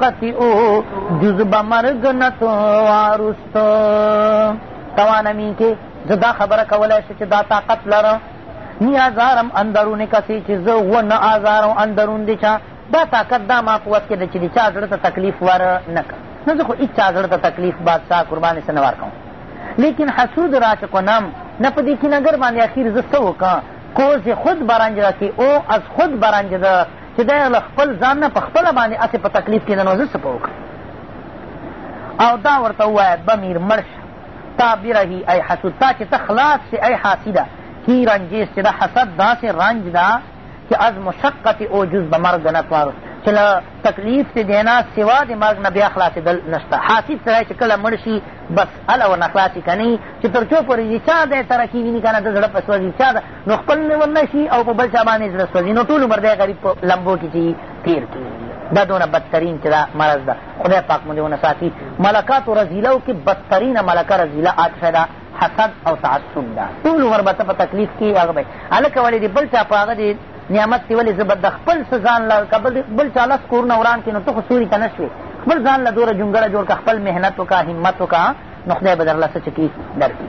قطعی او جز به مرگ نتواروست توانمی که زه دا خبره کولای شو چې دا طاقت لره نی آزارم اندرون کسی چې زه و نه آزارم اندرون دی چا دا طاقت دا ما قوت کې ده چې د چا زړه ته تکلیف ور نه کړم نه زه خو هېڅ چا زړه ته تکلیف بادشاه قربانې څه نه ورکوم لیکن حسود را چې کنم نه په دې کینهګر باندې اخیر زه څه وکړم کوز خود برنج رسی او از خود برنج ده چې دی له خپل ځان نه په خپله باندې هسې په تکلیف کېده نو زه څه په وکړم او دا ورته ووایه بمیر مړ شه تا برهي ای حسود تا چې ته خلاص شې ای حاسده کی رنجیز چې دا حسد داسې رنج ده چې از مشقت او جز به مرګ نه توارو چې له تکلیف چې دی نه سوا د مرګ نه بیا خلاصېدل نشته حاسد سړی چې کله مړ شي بس هله ورنه خلاص شي که نه چې تر څو پورې چې چا دی ترقي ویني که نه د زړه په سوځي چا نو خپل لیون نه شي او په بل چا باندې زړه سوځي نو ټول عمر دی غریب په لمبو کې چې تېر کړي دا دونه بدترین چې دا مرض ده خدای پاک مونږ ونه ساتي ملکاتو رزیلو کې بدترینه ملکه رزیله عاطفه ده حسد او تعصب ده ټول عمر به ته په تکلیف کې هغه به هلکه ولې د بل چا په هغه دې نعمت کې ولې زه به د خپل څه ځان له که بل چا لس کورونه وران کړي نو ته خو سوري ته نه شوې خپل ځان له دوره جونګړه جوړ کړه خپل محنت وکړه همت وکړه نو خدای به درله څه چې کي درکړي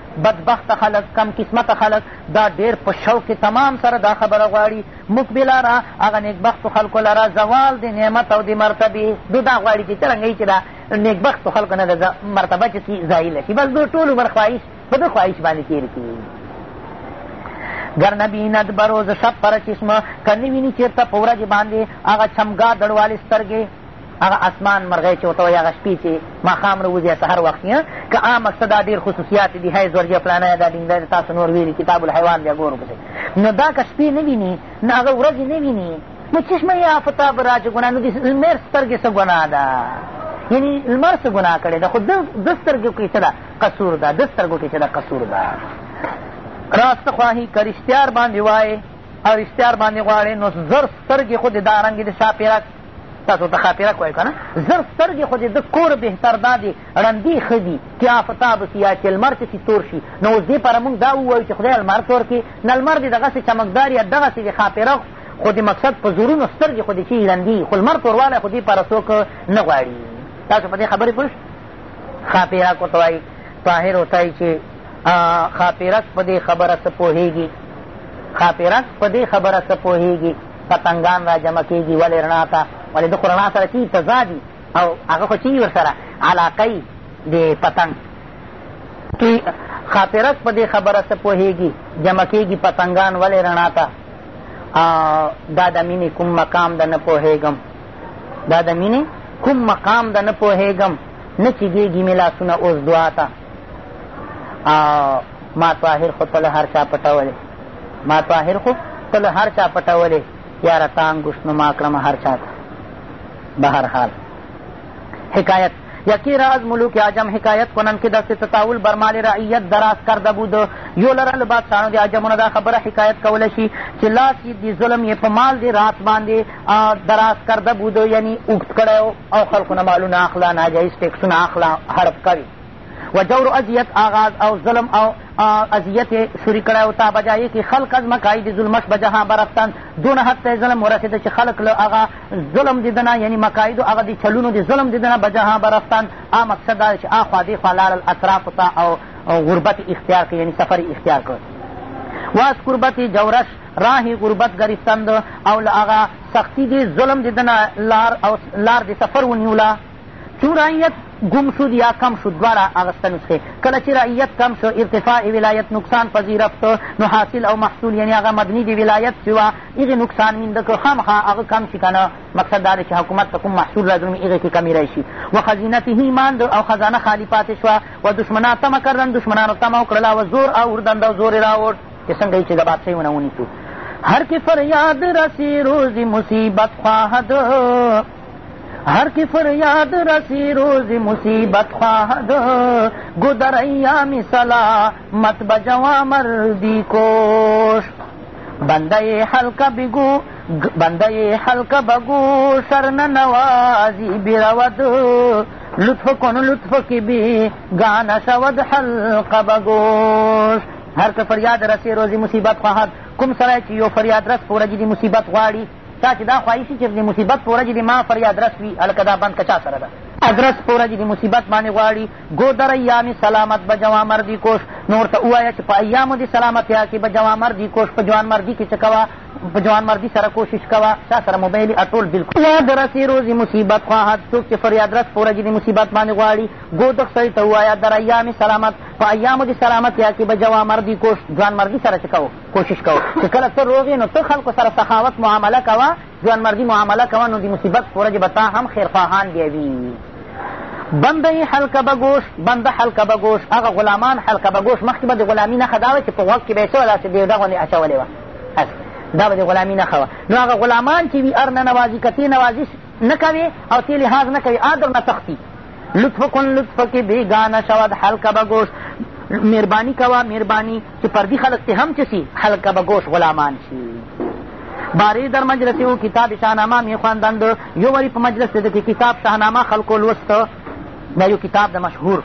بدبخته خلک کم قسمته خلک دا ډېر په شوق تمام سره دا خبره غواړي موږ بلاره هغه نیکبختو خلکو لره زوال د نعمت او د مرتبې دو دا غواړي چې څرنګه یي چې دا نیکبختو خلکو نه د مرتبه چې سي زایله شي بس دو ټول عمر خواهش په دو خواهش باندې تېر کړي ګر نه بیند بروز شب پر چشمه که نه ویني چېرته په ورځې باندې هغه چمګا دړوالې سترګې هغه اسمان مرغۍ چې ورته وایي هغه شپې چې ماښام راوځي سهار وخت یې که عامه څه دا ډېر خصوصیات دي هی زورجه فلانی دا ډینګ دی تاسو نور ویلي کتاب الحیوان بیا ګورو پسې نو دا که شپې نه ویني نه هغه ورځې نه ویني نو چشمه یې آفتاب را چې ګناه نو د لمر سترګې څه ګناه ده یعنی لمر څه ګناه کړې ده خو د سترګو کې څه ده قصور ده د سترګو کې څه ده قصور ده راست خواهی که رشتیار باندې وایې او رشتیار باندې غواړې نو زر سترګې خو د دا رنګې د شاپېرک تاسو ته خاطره کوی کنه زر سترګې خو دې د کور بهتر دا دی ړندې ښه دي چې آفتاب سي یا چې لمر چې سي تور شي نو اوس دې پره مونږ دا ووایو چې خدای لمر تور کړي نه لمر دې دغسې چمکدار یا دغسې دې خاطره خو د مقصد په زورونو سترګې خو دې چې ړندې خو لمر توروالی خو دې پره څوک نه غواړي تاسو په دې خبرې پوه خاپیرک ورته وایي طاهر ورته وایي چې خاپیرک په دې خبره څه پوهېږي خاپیرک په دې خبره څه پوهېږي پتنګان را جمع کېږي ولې رڼا ته ولې د خو رڼا سره چی تضادي او هغه خو چی ورسره علاقه یي د پتنګ کی خاطرک په دې خبره څه پوهېږي جمع کېږي پتنګان ولې رڼا ته دا د مینې کوم مقام د نه پوهېږم دا د مینې کوم مقام د نه پوهېږم نه چې ګېږي مې لاسونه اوس دعا ته ما طاهر خو ته له هر چا پټولې ما طاهر خو ته له هر چا پټولې یاره تا انګوش نما کړم هر چا ته به هر حال حکایت یکی راز ملوک عجم حکایت کنن که دست تطاول بر مال رعیت دراز کرده بود یو لرل بادشاهانو د عجمونو دا خبره حکایت کولی شي چې لاس یې د ظلم یې په مال دی رات باندې دراز کرده بود یعنی اوږد کړی او خلکو نه مالونه اخله ناجایز ټیکسونه اخله هړپ کوي و جور و اذیت آغاز او ظلم او اذیت شروع کړی او تا بجایې کې خلق از مکای د ظلمش به جهان برفتن دون حد ته ظلم ورسېده چې خلق له هغه ظلم د ده نه یعنې مکایدو هغه د چلونو د ظلم د ده نه به جهان برفتن آ مقصد دا چې آخوا دې خوا لاړل اطرافو ته او غربت اختیار کړ یعنې سفر اختیار کړ واز قربت جورش راه غربت گرفتند او له هغه سختی دې ظلم د ده نه لار او لار د سفر ونیوله څو رعیت ګم شد یا کم شد دواړه هغه شته نسخې کله چې رعیت کم شو ارتفاع ولایت نقصان پذیرفت نو حاصل او محصول یعنی هغه مدني د ولایت چې وه هغې نقصان مینده که خامخا هغه کم شي که نه مقصد دا دی چې حکومت ته کوم محصول راځومي هغې کښې کمی راشي و خزینته ماند او خزانه خالی پاتې شوه و دشمنا تمه کردن دشمنانو تمه وکړله و زور آوردند او زور یې راوړ چې څنګه یې چې د بادشاهي ونه ونیسو هر که فریاد رسی روز مصیبت خواهد هر کی فریاد رسی روز مصیبت خواهد گدر ایام سلامت بجوا مردی کوش بنده حلقه بگو بنده حلقه بگو سرن نوازی برود لطف کن لطف کی بی گانا شود حلقه بگوش هر که فریاد رسی روزی مصیبت خواهد کوم سړی چې یو فریاد رس په ورځې دې مصیبت غواړي تا چې دا خواهي شي چې د مصیبت په ورځې دې ما پر ادرس وي هلکه دا بند که چا سره ده ادرس په ورځې د مصیبت باندې غواړي ګو در ایامې سلامت به جوامردي کوش نور ته ووایه چې په ایامو د سلامتیا کې به جوامردي کوش په جوانمردي کې څه کوه په جوانمردي سره کوشش کوه چا سره موبایل یې ټول بلکل وا د رسې روزي مصیبت خواهد څوک چې فریاد رس په ورځې د مصیبت باندې غواړي ګو دغ سړي ته ووایه در ایامې سلامت په ایامو د سلامتیا کې به جوامردي کوش جوانمردي سره څه کوه کوشش کوو چې کله ته روغ یې نو ته خلکو سره سخاوت معامله کوه ځوانمردي معامله کوه نو د مصیبت په ورځې به تا هم خیرخواهان بیا وي بنده یې حلقه به ګوش بنده حلقه به ګوش هغه غلامان حلقه به ګوش مخکې به د غلامي نښه دا وه چې په غوږ کښې به یې څه وه داسې ډېډه غوندې اچولې وه دا به د غلامي نښه وه نو هغه غلامان چې وي هر نه نوازي که تې نوازي نه کوې او تې لحاظ نه کوې آ درنه تښتي لطف کن لطف کې بېګانه شود حلقه به ګوش مهرباني کوه مهرباني چې پردي خلق ته هم چې سي حلقه به ګوش غلامان شي باری در مجلس او کتاب شاهنامه می خواندند یو وری په مجلس کې د کتاب شاهنامه خلکو لوست دا یو کتاب د مشهور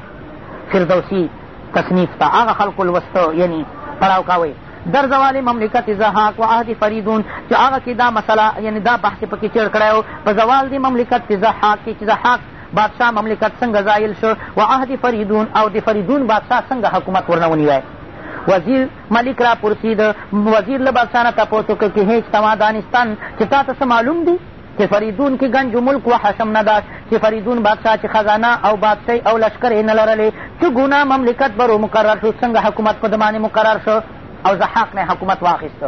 فردوسی تصنیف ته هغه خلکو لوست یعنی پړاو کاوی در زوال مملکت زهاک و عهد فریدون چې هغه کې دا مسله یعنی دا بحث پکې چېړ کړی و په زوال د مملکت زهاک کې چې زهاک بادشاه مملکت څنګه زایل شو و عهد فریدون او د فریدون بادشاه څنګه حکومت ورنه ونیوی وزیر ملک را پرسید وزیر له بادشاه نه تپوس وکړ چې هېڅ تما دانستان چې تا ته څه معلوم دي چې فریدون کې گنج و ملک و حشم نه داشت چې فریدون بادشاه چې خزانه او بادشاهي او لشکر یې نه لرلې څه ګناه مملکت برو مقرر شو څنګه حکومت په دمانې مقرر شو او زحاق نه حکومت واخیست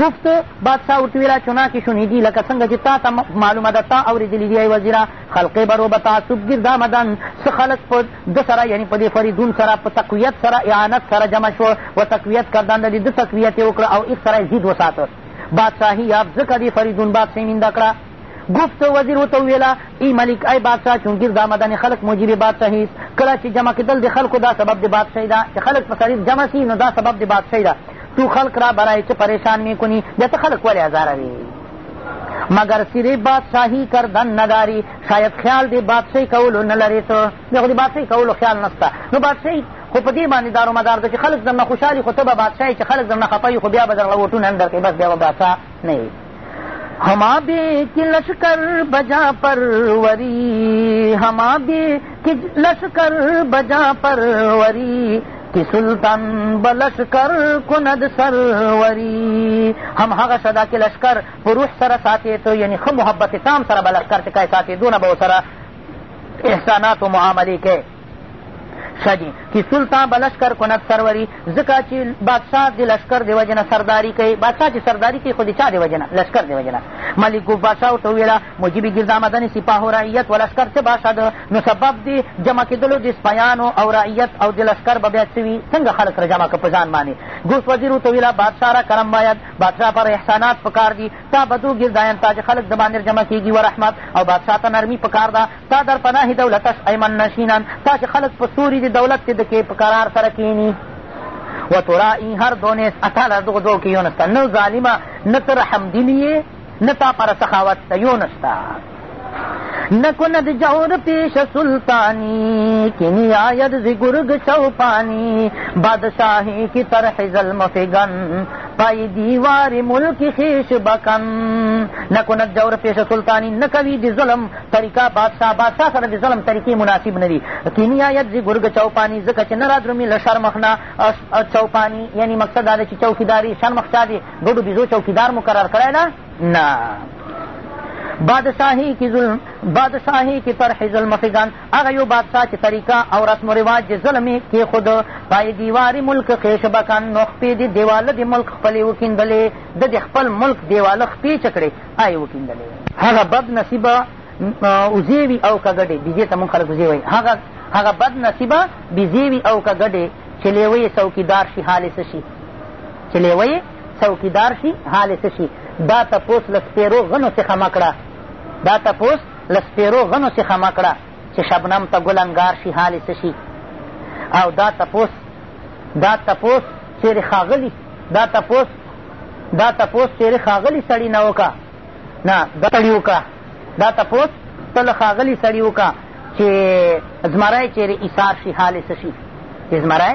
گفت بادشاه ورته ویله چنانکه شنیدی لکه څنګه چې تا ته معلومه ده تا اورېدلي دي ای وزیره خلقې برو به تعصب ګیر دا مدن څه خلق په ده سره یعنی په دې فریدون سره په تقویت سره اعانت سره جمع شو و تقویت کردن د دې ده تقویت یې وکړه او ایک سره یې زید وساته بادشاهي یاب ځکه دې فریدون بادشاهي مینده کړه گفت وزیر و تویلا ای ملک ای بادشاہ چونګیر دا مدن خلق موجب بادشاهی کله چې جمع کېدل د خلکو دا سبب د بادشاهی ده چې خلک په سریف جمع شي نو دا سبب د بادشاهی ده تو خلق را برای چې پریشان می کنی بیا ته خلق ولې ازاروې مګر صرف بادشاهي کردن نداري شاید خیال دې بادشاهي کولو نه لرې ته بیا خو دې بادشاهي کولو خیال نسته نو بادشاهي خو په دې باندې دارو مدار ده چې خلک درنه خوشحالي خو ته به بادشاهي چې خلک درنه خفه خو بیا به درله ووټونه هم درکوي بس بیا به بادشاه نه یې ہما بے کہ لشکر بجا پر وری ہما بے کہ لشکر بجا پر وری که سلطان به لشکر کند سروری هم هغه شدا که لشکر په روح سره ساتې تو یعنی ښه محبت تام سره به لشکر چې کای ساتې دونه به ورسره احسانات و معاملې کوي ښه دي چې سلطان به لشکر کند سروري ځکه چې بادشاه د لشکر د وجې نه سرداري کوي بادشاه چې سرداري کوي خو د چا د وجې نه لشکر د وجې نه ملک ګوف بادشاه ورته وویله موجب ګردامدن سپاه و رعیت و لشکر څه باشد نو سبب دی جمع کېدلو د سپیانو او رعیت او د لشکر به بیا څه وي څنګه خلک را جمع که په ځان باندې ګوس وزیر وتویله بادشاه را کرم باید بادشاه پر احسانات پکار دي تا بدو ګرداین تا چې خلک د باندې جمع کېږي و رحمت او بادشاه ته نرمي پکار ده تا در پناه دولتش ایمن نشینن تا چې خلک په سوري د دولت کې د کې په قرار سره کښېني و ترا این هر دونست اتا لردغ دو که یونستا نه ظالمه نه ته رحمدینی نه تا پر سخاوت ته یو نشته نکند جور پیش سلطانی کی نیاید زی گرگ چوپانی بادشاہی کی طرح ظلم فگن پای دیوار ملک خیش بکن نکند جور پیش سلطانی نکوی دی ظلم طریقہ بادشاہ بادشاہ سره دی ظلم طریقې مناسب ندی کی نیاید زی گرگ چوپانی زکه چې نه رادرمی له شرمخ نه چوپانی یعنی مقصد دا چې چوکیداری شرمخ چا دی ګډو بیزو چوکیدار مقرر کړی ده نه بادشاهي کې ظلم بادشاهي کې طرح ظلم فګان هغه یو بادشاه چې طریقه او رسم و رواج د ظلم یې کېښود پای دیوارې ملک خېش بکان نو خپې د دیواله د ملک خپلې وکیندلې د د خپل ملک دیواله خپې چکړې آی وکیندلې هغه بد نصیبه وزې وي او که ګډې بیزې ته مونږ خلک وزې وایي هغه هغه بد نصیبه بیزې وي او که ګډې چې لیوه یې څوکیدار شي حالې څه شي چې لېوه یې څوکیدار شي حال یې څه شي دا تپوس له سپېرو غنو څخه مه کړه دا تپوس له سپېرو غنو څخه مه کړه چې شبنم ته ګل انګار شي حال یې څه شي او دا تپوس دا تپوس چېرې ښاغلي دا تپوس دا تپوس چېرې ښاغلي سړي نه وکړه نه دا سړي وکړه دا تپوس ته له ښاغلي سړي وکړه چې زمری چېرې ایثار شي حال یې څه شي چې زمری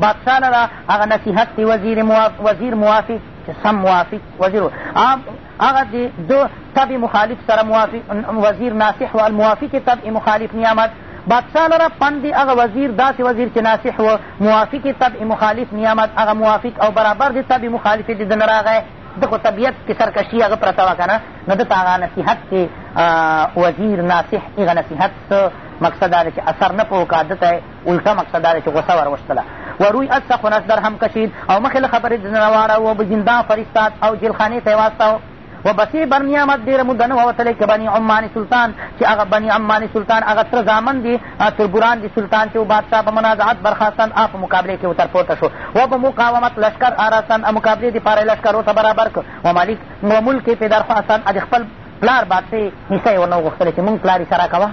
بادشاه لره هغه نصیحت دی وزیر موافق وزیر موافق چې سم موافق وزیر هغه د دو طبع مخالف سره موافق وزیر ناصح و الموافق طبع مخالف نیامد بادشاه لره پند دی هغه وزیر داسې وزیر چې ناصح و موافق طبع مخالف نیامد هغه موافق او برابر د طبع مخالف د دنه راغی د خو طبیعت کې سرکشي هغه پرته وه که نه نو دته هغه نصیحت کې وزیر ناصح هغه نصیحت مقصد دا چې اثر نه په وکړه دته الټه مقصد دا دی چې غوسه وروښتله و روی از سخن از در هم کشید او مخې له خبرې ځنه واړه و به زندان فرستاد او جیلخانې ته یې واستاو و بسې برني احمد ډېره موده نه وه وتلی که بني عمان سلطان چې هغه بني عمان سلطان هغه تره زامن دي تربوران دي سلطان چې و بادشاه په منازعت برخاستند هغه په مقابلې کې وتر پورته شو و به مقاومت لشکر آراستند مقابلې دپاره یې لشکرو ته برابر کړ و ملک و ملک یې پې درخواستند د خپل پلار بادشاه نیسه یې ورنه وغوښتله چې مونږ پلار یې سره کوه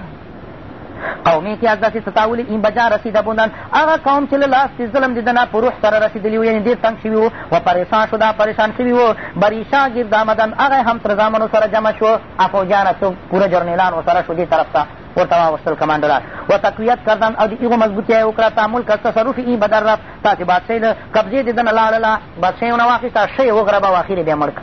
قومي امتیاز داسې ستاولي این بجا رسیده بودن هغه قوم چې له لاس چې ظلم د دنا په روح سره رسېدلي وو یعنې ډېر تنګ شوي وو و پریشان شو دا پریشان شوي وو بریشا ګرد آمدن هغه هم تر زامنو سره جمع شو افوجانه څو پوره جرنیلان ورسره شو دې طرف ته ورته واوښتل کمانډران و تقویت کردن او د هغو مضبوطی یې وکړه تعمل کړ تصرف یې بدر رفت تاسې بادشاهي له قبضې د ده نه لاړله بادشاهي ونه واخېسته ښه یې وغربه او اخر یې بیا مړ کړ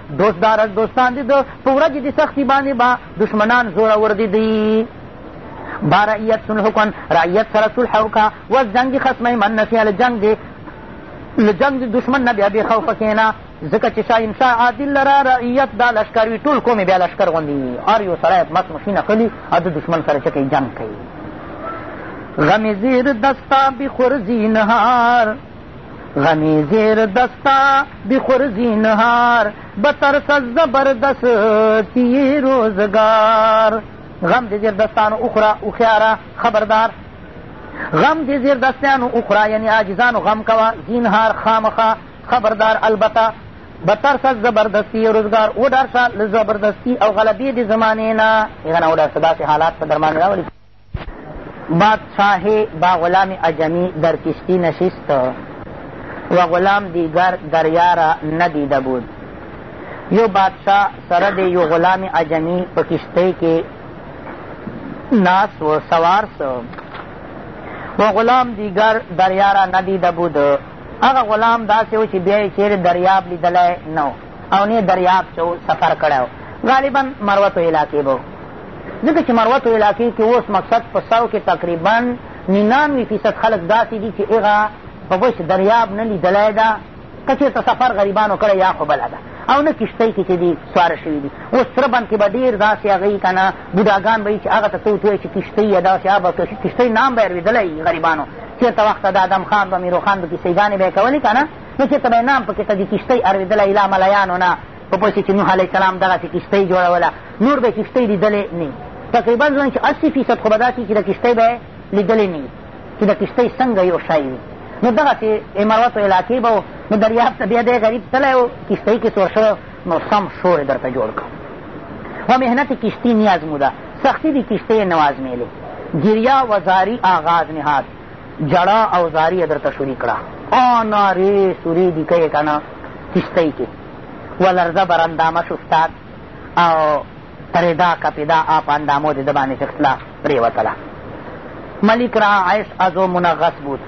دوست دارک دوستان دي د په ورځې د سختي باندې به دشمنان زورور دي دوی با رعیت صلح کن رعیت سره صلح وکړه و جنګ خصمه من نسي له جنګ دی له جنګ د دشمن نه بیا بې خوفه کښېنه ځکه چې شاه انشا عادل لره رعیت دا لشکر وي ټول قوم بیا لشکر غوندې وي هر یو سړی مس مخي نښلي او د دشمن سره چې کوي جنګ کوي غم زیر دستا بخور زینهار غمی زیر دستا بخورزی نهار بترس از زبردست تی روزگار غم دی زیر دستانو اخرا اخیارا خبردار غم دی زیر دستانو اخرا یعنی عاجزانو غم کوا زینهار خامخا خبردار البته بترس از زبردستی روزگار وډار شه له زبردستی او غلبې د زمانې نه هغه نه وډار شه داسې حالات په درمان راولي بادشاه با غلام عجمی در کشتی نشست و غلام دیگر دریا را ندیده بود یو بادشاه سره د یو غلام عجمی په کشتۍ کې ناست و سوار سو و غلام دیگر دریا را ندیده بود هغه غلام داسې و چې بیا یې چیرې دریاب لیدلی نه او نه دریاب چې سفر کړی و غالبا مروتو علاقې به ځکه چې مروتو علاقې کې اوس مقصد په سو کې تقریبا ننانوي فیصد خلک داسې دي چې هغه په بش دریاب نه لیدلی ده که چېرته سفر غریبانو کړی یا خو بله ده او نه کښتۍ کې چې دي سواره شوي دي اوس سره بند کې به ډېر داسې هغه یي که نه بوډاګان به یي چې هغه ته ته وتوایي چې کښتۍ یا داسې هغه به کښتۍ نام به یې اورېدلی غریبانو چېرته وخته د ادم خان به میروخان به کیسېګانې به یې کولې که نه نو چېرته به یې نام پکې ته د کښتۍ اورېدلی اله ملایانو نه وپوښتې چې نوح علیه السلام دغسې کښتۍ جوړوله نور به یې کښتۍ لیدلې نه وي تقریبا ځوان چې اسی فیصد خو به داسې وي چې د کښتۍ به یې لیدلې نه وي چې د کښتۍ څنګه یو شی وي نو دغسې امروتو علاقې به و نو دریاب ته بیا دی غریب تللی و کښتۍ کې سور شوی نو سم شور یې درته جوړ کړ و محنت کشتی نیازموده سختی دی کشتی نوازمیلی گریا و زاری آغاز نهاد جړا او زاری یې درته شروع کړه او نارې سورې دي که یې که نه کښتۍ کې ولرزه بر اندامه شو استاد او ردا کپدا آ په اندامو د ده باندې چښتله پرېوتله ملک را عیش ازو منغس بود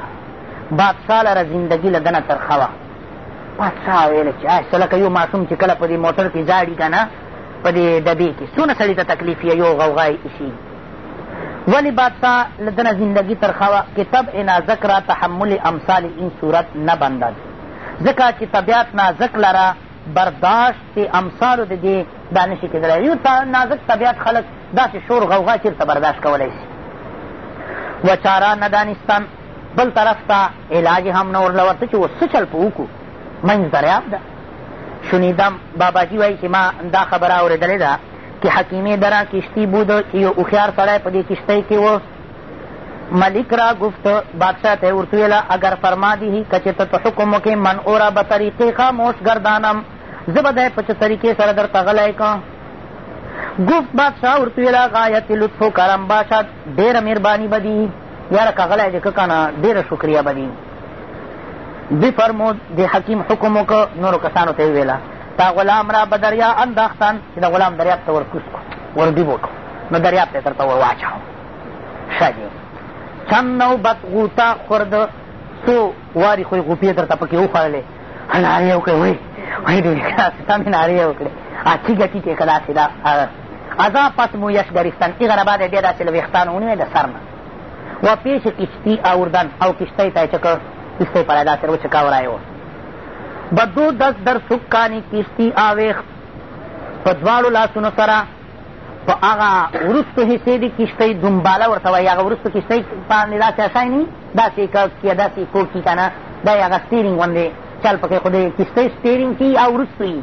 بادشاه لره زندګي له دنه ترخه وه بادشاه ویله چې عیش لکه یو ماشوم چې کله په دې موټر کې ژاړي که نه په دې ډبې کې څونه سړي ته تکلیف یې یو غوغا یې ایسېږي ولی بادشاہ لدن زندگی ترخوا که طبع نازک را تحمل امثال این صورت نبندد ځکه چې طبیعت نازک لره برداشت چې امثالو د دې دا نشي کېدلی یو نازک طبیعت خلک داسې شور غوغا چېرته برداشت کولی شي و چاره ندانستان بل طرف ته علاج هم نه ورله ورته چې اوس څه چل په وکړو منځ دریاب ده شنیدم باباجي وایي چې ما دا خبره اورېدلې ده کې حکیمې دره کشتی بود چې یو هوښیار سړی په دې کشتۍ کې و ملک را گفت بادشاہ ته ورته ویله اگر فرما دیهی که چې ته په حکم وکې من او را به طریقې خاموش ګردانم زه به دی په څه طریقې سره درته غلی کړم گفت بادشاہ ورته ویله غایت لطف و کرم باشد ډېره مهرباني به دي یاره که غلی دې که که نه ډېره شکریه به دي دی فرمود د حکیم حکم وکړ نورو کسانو ته یې ویله تا غلام را به دریا انداختن چې د غلام دریاب ته ورکوز کړو وردیب وکړو نو دریاب ته یې درته ور واچوم ښه دی چند نوبت غوطه خورد څو واري خو یې غوپې درته پکې وخوړلې نارې یې وکړې وایي وایي ډېرې کلاسې ته مې نارې یې وکړې اچي ګټي کې کلاسې دا ازا پس مو یش ګرستان ایغه نه بعد یې بیا داسې له ویښتانو ونیوې د سر نه و پیش کشتی آوردن او کشتی ته یې چکه کشتی پر ادا سر وچکاوراې و بدو دس در سکانی کشتی آویخت په دواړو لاسونو سره په هغه وروستو حصې دي کښتۍ دنباله ورته وایي هغه وروستو کښتۍ باندې داسې اسای نه داسې کک یا داسې کوکي که نه دا یې هغه سټیرینګ غوندې چل پکې خو د کښتۍ سټیرینګ کي او وروستو یي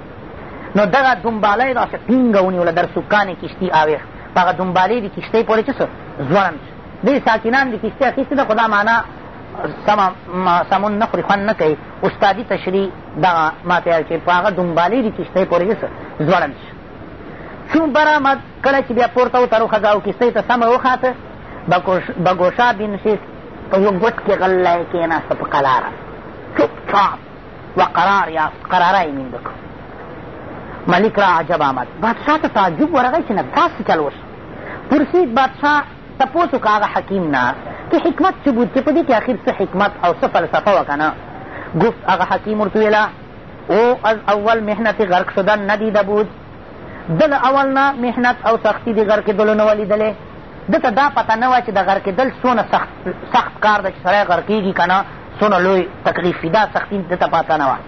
نو دغه دنباله یې داسې ټینګه ونیوله در سکانې کښتي آوېښت په هغه دنبالې د کښتۍ پورې چې څه ځوړند شو دوی ساکنان د کښتۍ اخیستې ده خو دا معنا سمه سمون نه خوري خوند نه کوي استادي تشریح دغه ما ته چې په هغه دنبالې د کښتۍ پورې چې څه ځوړند شو چون برآمد کله چې بیا پورته وتر وښځه او کښتۍ ته سمه وخاته بګوشا بنشست په یو ګوټ کې غلی کېناسته په قلاره چوپ چاپ و قرار یا قراره یې مینده کړو ملک را عجب آمد بادشاه ته تعجب ورغی چې نه داسې چل وشو پرسید بادشاه تپوس وکړه هغه حکیم نه که حکمت څه بود چې په دې کې اخر څه حکمت او څه فلسفه وه که نه گفت هغه حکیم ورته ویله او از اول محنت غرق شدن ندیده بود دل اول نه محنت او سختی د غرقېدلو نه ولیدلې ده ته دا پته نه وه چې د غرقېدل څونه سخت, سخت کار ده چې سړی غرقېږي که نه څونه لوی تکلیف وي دا سختي ده ته په اسانه وه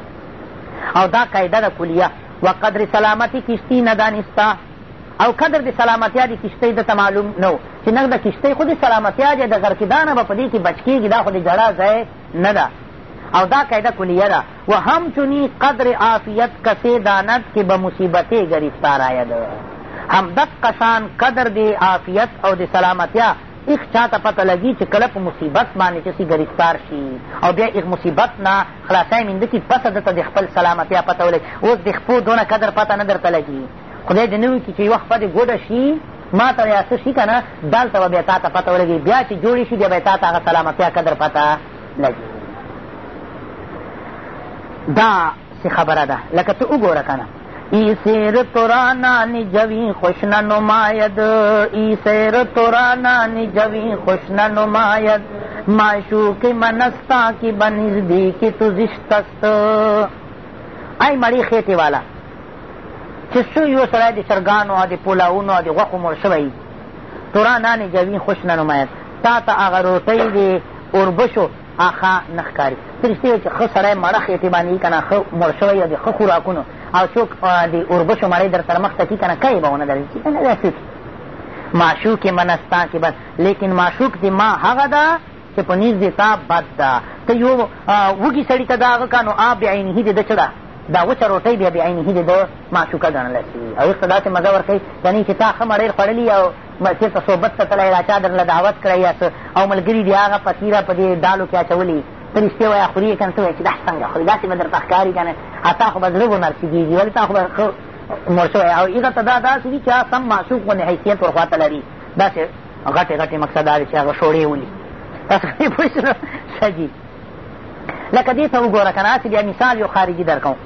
او دا قاعده ده کلیه و قدر سلامتی کشتی ندانسته او قدر د سلامتیا د کشتۍ ده ته معلوم نه و چې نغده کشتۍ خو د سلامتیا دی د غرقېدانه به په دې کښې بچ کېږي دا خو د جړا ځای نه ده او دا قاعده کلیه ده و همچنی قدر عافیت کسی داند که به مصیبت گرفتار آید هم دقشان قدر دی عافیت او دی سلامتیا هیڅ چا ته پته لګي چې کله په مصیبت باندې چې سي ګرفتار شي او بیا هغ مصیبت نه خلاصای مینده کي پس ده ته د خپل سلامتیا پته ولګي اوس د خپو دونه قدر پته نه درته لګي خدای دې نه وکړي چې یوه خپه دې ګوډه شي ما ته یا څه شي که نه دلته به بیا تا ته پته ولګي بیا چې جوړې شي بیا به تا ته هغه سلامتیا قدر پته لګي دا څه خبره ده لکه ته وګوره که نه ای سیر تورا نانی جوی خوش ننماید ای سیر تورا نانی جوی خوش ننماید معشوق منستا کی بنزدی کی تو زشتست ای مړی خېټې والا چې څو یو سړی د چرګانو او د پولاونو او د غوښو مور شوی تورا نانی جوی خوش ننماید تا ته هغه روټۍ د اوربشو آ ښه نه ښکاري څه رښتې وایي چې ښه سړی مړه خېټې باندې وي که نه ښه مړ شوی او د ښه خوراکونو او څوک د اوربشو مړۍ در سره مخته کړي که نه که یې به ونه درځي چې که نه داسې معشوق من ستا کې بد لیکن معشوق د ما هغه ده چې په نیز د تا بد ده ته یو وږي سړي ته دا هغه که نو آ بعینهي د ده څه ده دا وچه روټۍ بیا بعینهي د ده معشوقه ګڼله شي او یخته داسې مزه ورکوي که نه چې تا ښه مړۍ خوړلي او بس چېرته صحبت ته تللی دا چا درله دعوت کړی یا څه او ملګري دې هغه فقیره په دې ډالو کې اچولي ته رښتې وایه خوري یې که نه څه وایه چې دا څنګه خوري داسې به درته ښکاري که نه تا خو به زړه ونرسېږېږي ولې تا خو به ښه مړ شوی او هغه ته دا داسې وي چې سم معشوق غوندې حیثیت ورخوا ته لري داسې غټې غټې مقصد دا دی چې هغه شوړې ولي تاسو پوه شو ښه جي لکه دې ته وګوره که نه هسې بیا مثال یو خارجي در کوم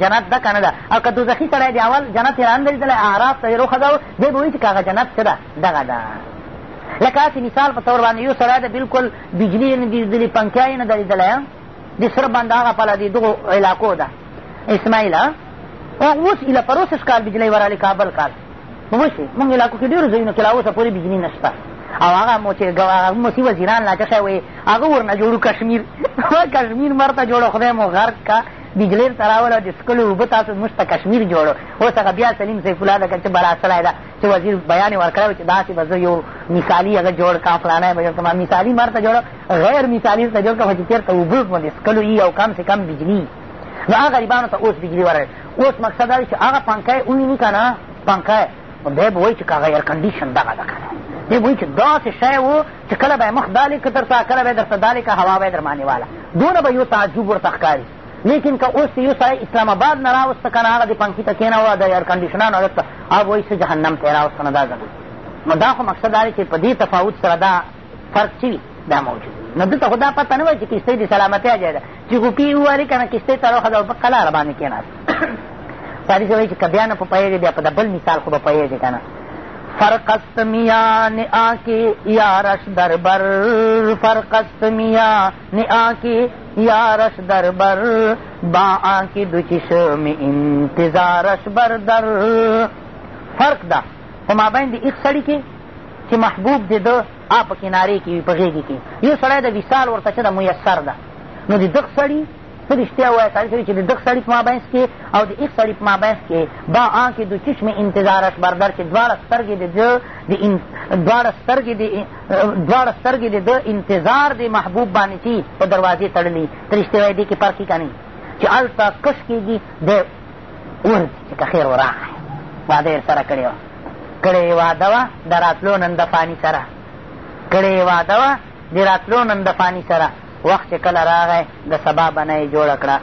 جنت ده که نه ده او که دوزخي سړی دی اول جنت یې راندرېدلی اعراف ته یې روښځاو دی به وایي چې که هغه جنت څه ده دغه ده لکه هسې مثال په طور باندې یو سړی ده بلکل بجلي یې نه دي لیدلي پنکیا یې نه ده لیدلی د سره باندې هغه پله د دغو علاقو ده اسماعیل اوس ایله پر اوس کال بجلۍ ورالې کابل کال وشي مونږ علاقو کې ډېرو ځایونو کې لا اوسه پورې بجلي نه شته او هغه مو چې موسي وزیران لا څه شی وایي هغه ورنه جوړو کشمیر کشمیر مرته جوړو خدای مو غرق که بجلیر ته راوړو د څکلو اوبه تاسو موږ ته کشمیر جوړو اوس هغه بیا سلیم سیف الله ده که څه بلا سړی ده چې وزیر بیان یې ورکړی چې داسې به زه یو مثالي هغه جوړ کړم فلانی به جوړ کړم مثالي مر ته جوړ غیر مثالي ته جوړ کړم چې چېرته اوبه مو د څکلو یي او کم سې کم بجلي نو هغه غریبانو ته اوس بجلي ورغی اوس مقصد دا چې هغه پنکه یې وویني که نه پنکه نو دی به وایي چې که هغه ایرکنډیشن دغه ده که نه دی به وایي چې داسې شی و چې کله به یې مخ دا لیکه درته کله به یې درته دا لیکه هوا به یې درمانې واله دونه به یو تعجب ورته ښکاري لیکن که اوس یو سړی اسلام آباد نه راوسته که نه هغه د پنکي ته کېنوه د ایرکنډیشنانو هلک ته هغه به وایي څه جهنم ته یې راوسته نه دا ځه نو دا خو مقصد دا دی چې په دې تفاوت سره دا فرق چې وي دا موجود نو دلته خو دا پته نه وایي چې کښتۍ د سلامتیا ځای ده چې غوپي ووالي که نه کښتۍ ته راوښه ده په قلاره باندې کېناست پاري سره وایي چې که بیا نه په پوهېږې بیا په د بل مثال خو به پوهېږې که نه فرقست میا نیا کی یارش در بر فرقست میا نیا کی یارش در بر با آنکی دو چشم انتظارش بر در فرق دا خو مابین د ایک سړي کې چې محبوب د ده آ په کنارې کې وي په غېږې کې یو سړی د وصال ورته چې ده میسر ده نو د دغ سړي ته رښتیا ووایه سړی سړي چې د دغ سړي په مابینس کې او د ایغ سړي په مابینس کې با آن کې دو چشم انتظارش بردر چې دواړه سترګې د ده د دواړه سترګې د دواړه سترګې د ده انتظار د محبوب باندې چې په دروازې تړلي ته رښتیا وایه دې کې فرق که نه چې هلته کش کېږي دی ورځي چې که خیر وراغی واده یې سره کړې وه کړې یې وعده وه د راتلو نن د فاني سره کړې یې وعده وه د راتلو نن د فاني سره وخت چې کله راغی د سبا بنه یې جوړه کړه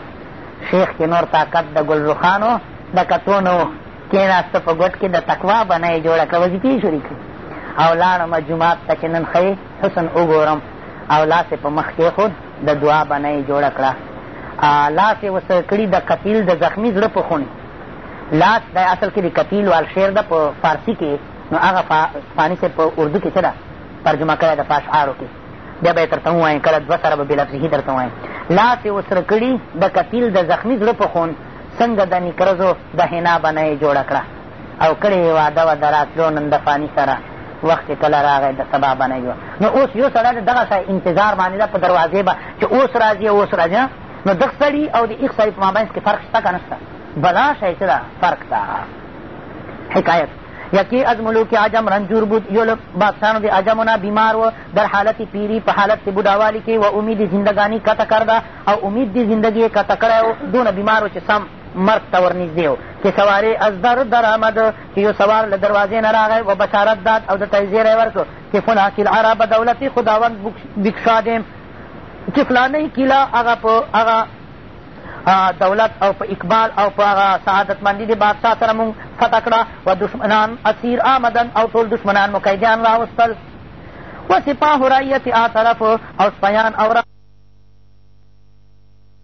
شیخ کې نور طاقت د ګل روښانو د کتو نه و کېناسته په ګوټ کې د تقوا بنه یې جوړه کړه وظیفې یې شروع کړې او لاړم جومات ته چې نن ښه حسن وګورم او لاس یې په مخ کېښود د دعا بنه یې جوړه کړه لاس یې ورسره کړي د قتیل د زخمي زړه په خونې لاس دا اصل کې د کتیل وال شعر ده په فارسي کې نو هغه فاني صاحب په اردو کې څه ده ترجمه کړی ده په اشعارو کې بیا به یې درته ووایم کله دوه سره به بېلفظهي درته وایم لاس یې وسره کړي د کتیل د زخمي زړه په خون څنګه د نکرزو د حنا بنه یې جوړه کړه او کړې یې واده وه د راتلو نن د فاني سره وخت چې کله راغی د سبا بنه جوړ نو اوس یو سړی د دغه انتظار باندې ده په دروازې به چې اوس راځي اوس راځي نو دغ سړي او د ایخ سړي په مابینځ کې فرق شته که نه شته بلا شی څه ده فرق ده حکایت یکی از ملوک عجم رنجور بود یو له بادشاهانو د عجمو نه بیمار و در حالت پیری په حالت د بوډاوالي کې و امید زندګاني کته کرده او امید د زندګي یې کته کړی و دونه بیمار و چې سم مرګ ته ورنږدې و چې سوارې از در درآمد چې یو سوار له دروازې نه راغی و بشارت داد او ده ته یې زیری ورکړ چې فلان العرب دولتي خداوند بکشادیم چې فلانۍ کیله هغه په هغه دولت او په اقبال او په هغه سعادتمندي د بادشاه سره مونږ فتح کړه و دشمنان اسیر آمدن او ټول دشمنان مو قیدیان راوستل و سپاه رعیت آ طرف او سپیان او